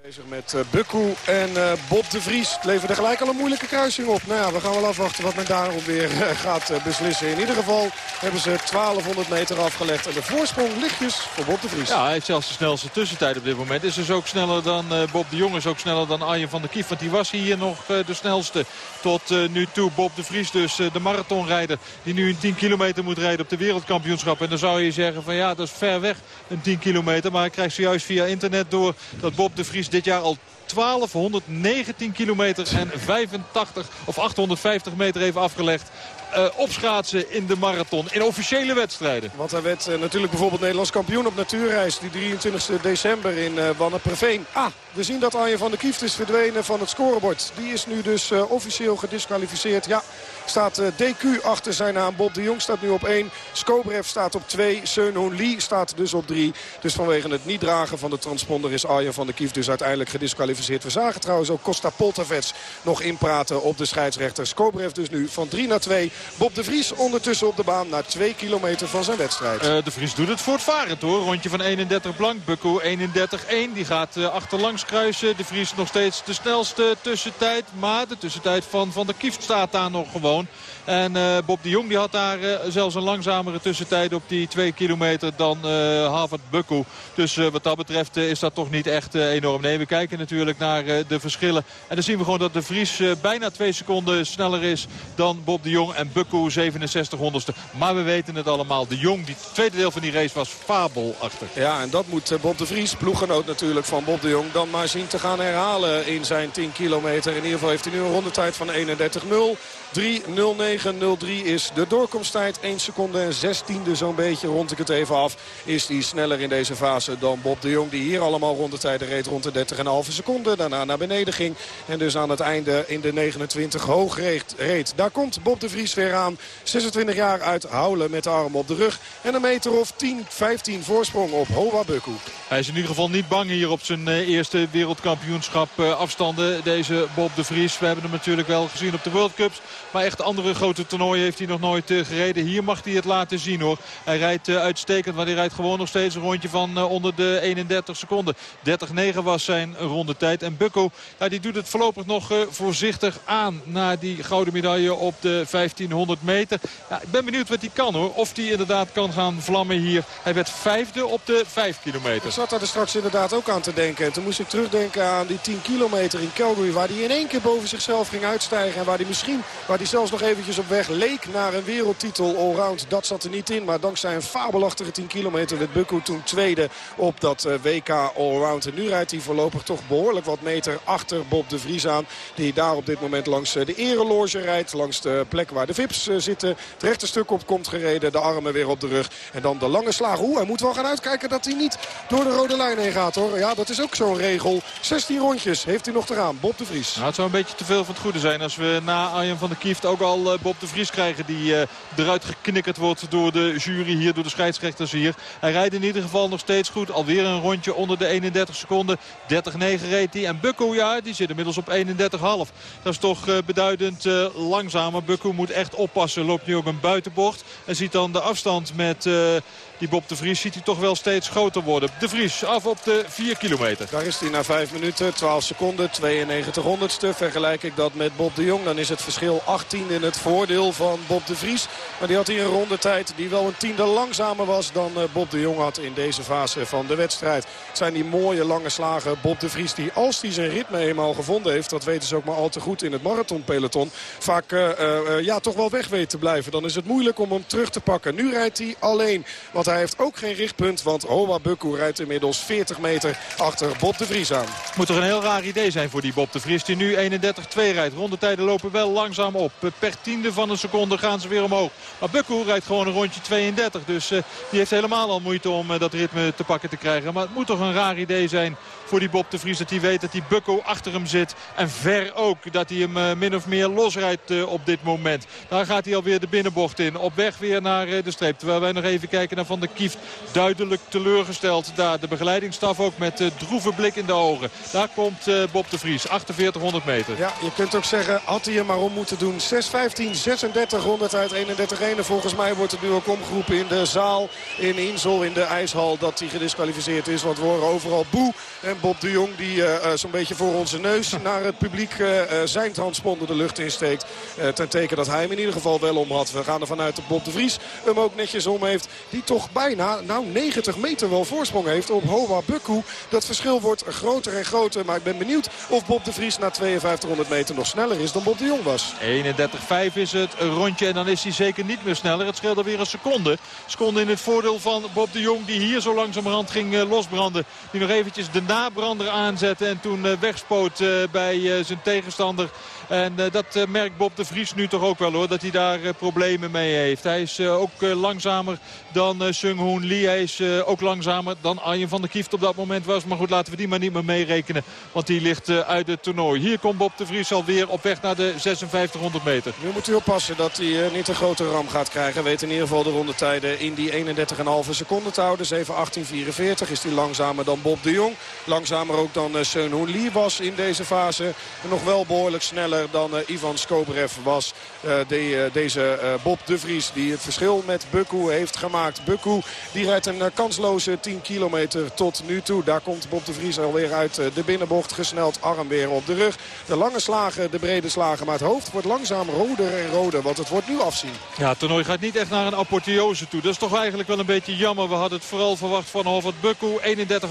Bezig met uh, Bukku en eh, Bob de Vries. Het leverde gelijk al een moeilijke kruising op. Nou ja, we gaan wel afwachten wat men daarop weer eh, gaat eh, beslissen. In ieder geval hebben ze 1200 meter afgelegd. En de voorsprong lichtjes voor Bob de Vries. Ja, hij heeft zelfs de snelste tussentijd op dit moment. Is dus ook sneller dan eh, Bob de Jong. Is ook sneller dan Arjen van der Kief. Want die was hier nog eh, de snelste tot eh, nu toe. Bob de Vries dus eh, de marathonrijder. Die nu een 10 kilometer moet rijden op de wereldkampioenschap. En dan zou je zeggen van ja, dat is ver weg een 10 kilometer. Maar ik krijg zojuist via internet door dat Bob de Vries dit jaar al 1219 kilometer en 85 of 850 meter heeft afgelegd. eh, opschaatsen in de marathon. In officiële wedstrijden. Want hij werd eh, natuurlijk bijvoorbeeld Nederlands kampioen op natuurreis. Die 23 december in uh, Wanneperveen. Ah, we zien dat Arjen van der Kieft is verdwenen van het scorebord. Die is nu dus uh, officieel gedisqualificeerd. Ja, staat uh, DQ achter zijn naam. Bob de Jong staat nu op 1. Skobrev staat op 2. Seun Hoon Lee staat dus op 3. Dus vanwege het niet dragen van de transponder is Arjen van der Kieft dus uiteindelijk gedisqualificeerd. We zagen trouwens ook Costa Poltavets nog inpraten op de scheidsrechter. Skobrev dus nu van 3 naar 2. Bob de Vries ondertussen op de baan na 2 kilometer van zijn wedstrijd. Uh, de Vries doet het voortvarend hoor. Rondje van 31 blank. Bukko 31-1. Die gaat uh, achterlangs kruisen. De Vries nog steeds de snelste tussentijd. Maar de tussentijd van Van der Kieft staat daar nog gewoon. En uh, Bob de Jong die had daar uh, zelfs een langzamere tussentijd op die 2 kilometer dan uh, Harvard Bukko. Dus wat dat betreft is dat toch niet echt enorm. Nee, we kijken natuurlijk naar de verschillen. En dan zien we gewoon dat de Vries bijna 2 seconden sneller is dan Bob de Jong. En Bukko 67 honderdste. Maar we weten het allemaal. De Jong, die tweede deel van die race was fabelachtig. Ja, en dat moet Bob de Vries, ploeggenoot natuurlijk van Bob de Jong... dan maar zien te gaan herhalen in zijn 10 kilometer. In ieder geval heeft hij nu een rondetijd van 31-0. 3.09.03 is de doorkomsttijd. 1 seconde en 16e zo'n beetje, rond ik het even af. Is die sneller in deze fase dan Bob de Jong. Die hier allemaal rondetijden reed rond de 30,5 seconden. Daarna naar beneden ging. En dus aan het einde in de 29 hoog reed. Daar komt Bob de Vries weer aan. 26 jaar uit Houlen met de arm op de rug. En een meter of 10, 15 voorsprong op Hoa Bukku. Hij is in ieder geval niet bang hier op zijn eerste wereldkampioenschap afstanden. Deze Bob de Vries. We hebben hem natuurlijk wel gezien op de World Cups. Maar echt andere grote toernooien heeft hij nog nooit uh, gereden. Hier mag hij het laten zien hoor. Hij rijdt uh, uitstekend, maar hij rijdt gewoon nog steeds een rondje van uh, onder de 31 seconden. 30-9 was zijn rondetijd. En Bukko, ja, die doet het voorlopig nog voorzichtig aan naar die gouden medaille op de 1500 meter. Ja, ik ben benieuwd wat hij kan hoor. Of hij inderdaad kan gaan vlammen hier. Hij werd vijfde op de 5 kilometer. Ik zat daar er straks inderdaad ook aan te denken. En toen moest ik terugdenken aan die 10 kilometer in Calgary. Waar hij in één keer boven zichzelf ging uitstijgen. En waar hij misschien... hij zelfs nog eventjes op weg leek naar een wereldtitel allround. Dat zat er niet in, maar dankzij een fabelachtige 10 kilometer werd Bukku toen tweede op dat WK allround. En nu rijdt hij voorlopig toch behoorlijk wat meter achter Bob de Vries aan. Die daar op dit moment langs de ereloge rijdt. Langs de plek waar de VIP's zitten. Het rechte stuk op komt gereden. De armen weer op de rug. En dan de lange slag. Oeh, hij moet wel gaan uitkijken dat hij niet door de rode lijn heen gaat hoor. Ja, dat is ook zo'n regel. 16 rondjes heeft hij nog te gaan. Bob de Vries. Nou, het zou een beetje te veel van het goede zijn als we na Arjen van der Kieft ook al uh, Bob de Vries krijgen. Die uh, eruit geknikkerd wordt door de jury hier, door de scheidsrechters hier. Hij rijdt in ieder geval nog steeds goed. Alweer een rondje onder de 31 seconden. 30-9 reed hij. En Bukko, ja, die zit inmiddels op 31,5. Dat is toch uh, beduidend langzamer. Bukko moet echt oppassen. Loopt nu ook een buitenbocht. En ziet dan de afstand met die Bob de Vries ziet hij toch wel steeds groter worden. De Vries af op de 4 kilometer. Daar is hij na 5 minuten, 12 seconden, 92 honderdste. Vergelijk ik dat met Bob de Jong, dan is het verschil 18 in het voordeel van Bob de Vries. Maar die had hier een rondetijd die wel een tiende langzamer was dan eh, Bob de Jong had in deze fase van de wedstrijd. Het zijn die mooie lange slagen. Bob de Vries die als hij zijn ritme eenmaal gevonden heeft, dat weten ze ook maar al te goed in het marathonpeloton, vaak uh, uh, ja, toch wel weg weet te blijven. Dan is het moeilijk om hem terug te pakken. Nu rijdt hij alleen, want hij heeft ook geen richtpunt, want Hoa Bukku rijdt inmiddels 40 meter achter Bob de Vries aan. Moet toch een heel raar idee zijn voor die Bob de Vries die nu 31-2 rijdt. Rondetijden lopen wel langzaam op. Per tiende van een seconde gaan ze weer omhoog. Maar Bukku rijdt gewoon een rondje 32. Dus uh, die heeft helemaal al moeite om uh, dat ritme te pakken te krijgen. Maar het moet toch een raar idee zijn voor die Bob de Vries. Dat hij weet dat die Bukko achter hem zit. En ver ook dat hij hem uh, min of meer losrijdt uh, op dit moment. Daar gaat hij alweer de binnenbocht in. Op weg weer naar uh, de streep. Terwijl wij nog even kijken naar Van der Kieft. Duidelijk teleurgesteld daar. De begeleidingsstaf ook met droeve blik in de ogen. Daar komt Bob de Vries. 4800 meter. Ja, je kunt ook zeggen, had hij hem maar om moeten doen. 6.15, 36 100 uit 31 1 Volgens mij wordt het nu ook omgeroepen in de zaal in Insel, in de ijshal, dat hij gedisqualificeerd is. Want we horen overal boe. En Bob de Jong die uh, zo'n beetje voor onze neus naar het publiek uh, zijn transponder de lucht insteekt. Ten teken dat hij hem in ieder geval wel om had. We gaan ervan uit dat Bob de Vries hem ook netjes om heeft. Die toch bijna nou 90 meter wel voorsprong heeft op Hoa Bukku. Dat verschil wordt groter en groter. Maar ik ben benieuwd of Bob de Vries na 5200 meter nog sneller is dan Bob de Jong was. 31-5 is het rondje en dan is hij zeker niet meer sneller. Het scheelt alweer een seconde. Seconde in het voordeel van Bob de Jong die hier zo langzamerhand ging losbranden. Die nog eventjes de nabrander aanzette en toen wegspoot bij zijn tegenstander. En uh, dat uh, merkt Bob de Vries nu toch ook wel hoor. Dat hij daar uh, problemen mee heeft. Hij is ook langzamer dan Sung Hoon Lee. Hij is ook langzamer dan Arjen van der Kieft op dat moment was. Maar goed, laten we die maar niet meer meerekenen. Want die ligt uit het toernooi. Hier komt Bob de Vries alweer op weg naar de 5600 meter. Nu moet u oppassen dat hij niet een grote ram gaat krijgen. Weet in ieder geval de rondetijden in die 31,5 seconden te houden. 7.18.44 is hij langzamer dan Bob de Jong. Langzamer ook dan Seun Hoon Lee was in deze fase. En nog wel behoorlijk sneller dan uh, Ivan Skobrev was. Uh, de, uh, deze Bob de Vries die het verschil met Bukku heeft gemaakt. Bukku die rijdt een kansloze 10 kilometer tot nu toe. Daar komt Bob de Vries alweer uit de binnenbocht. Gesneld arm weer op de rug. De lange slagen, de brede slagen. Maar het hoofd wordt langzaam roder en roder. Want het wordt nu afzien. Ja, het toernooi gaat niet echt naar een apotheose toe. Dat is toch eigenlijk wel een beetje jammer. We hadden het vooral verwacht van Harvard Bukku. 31,5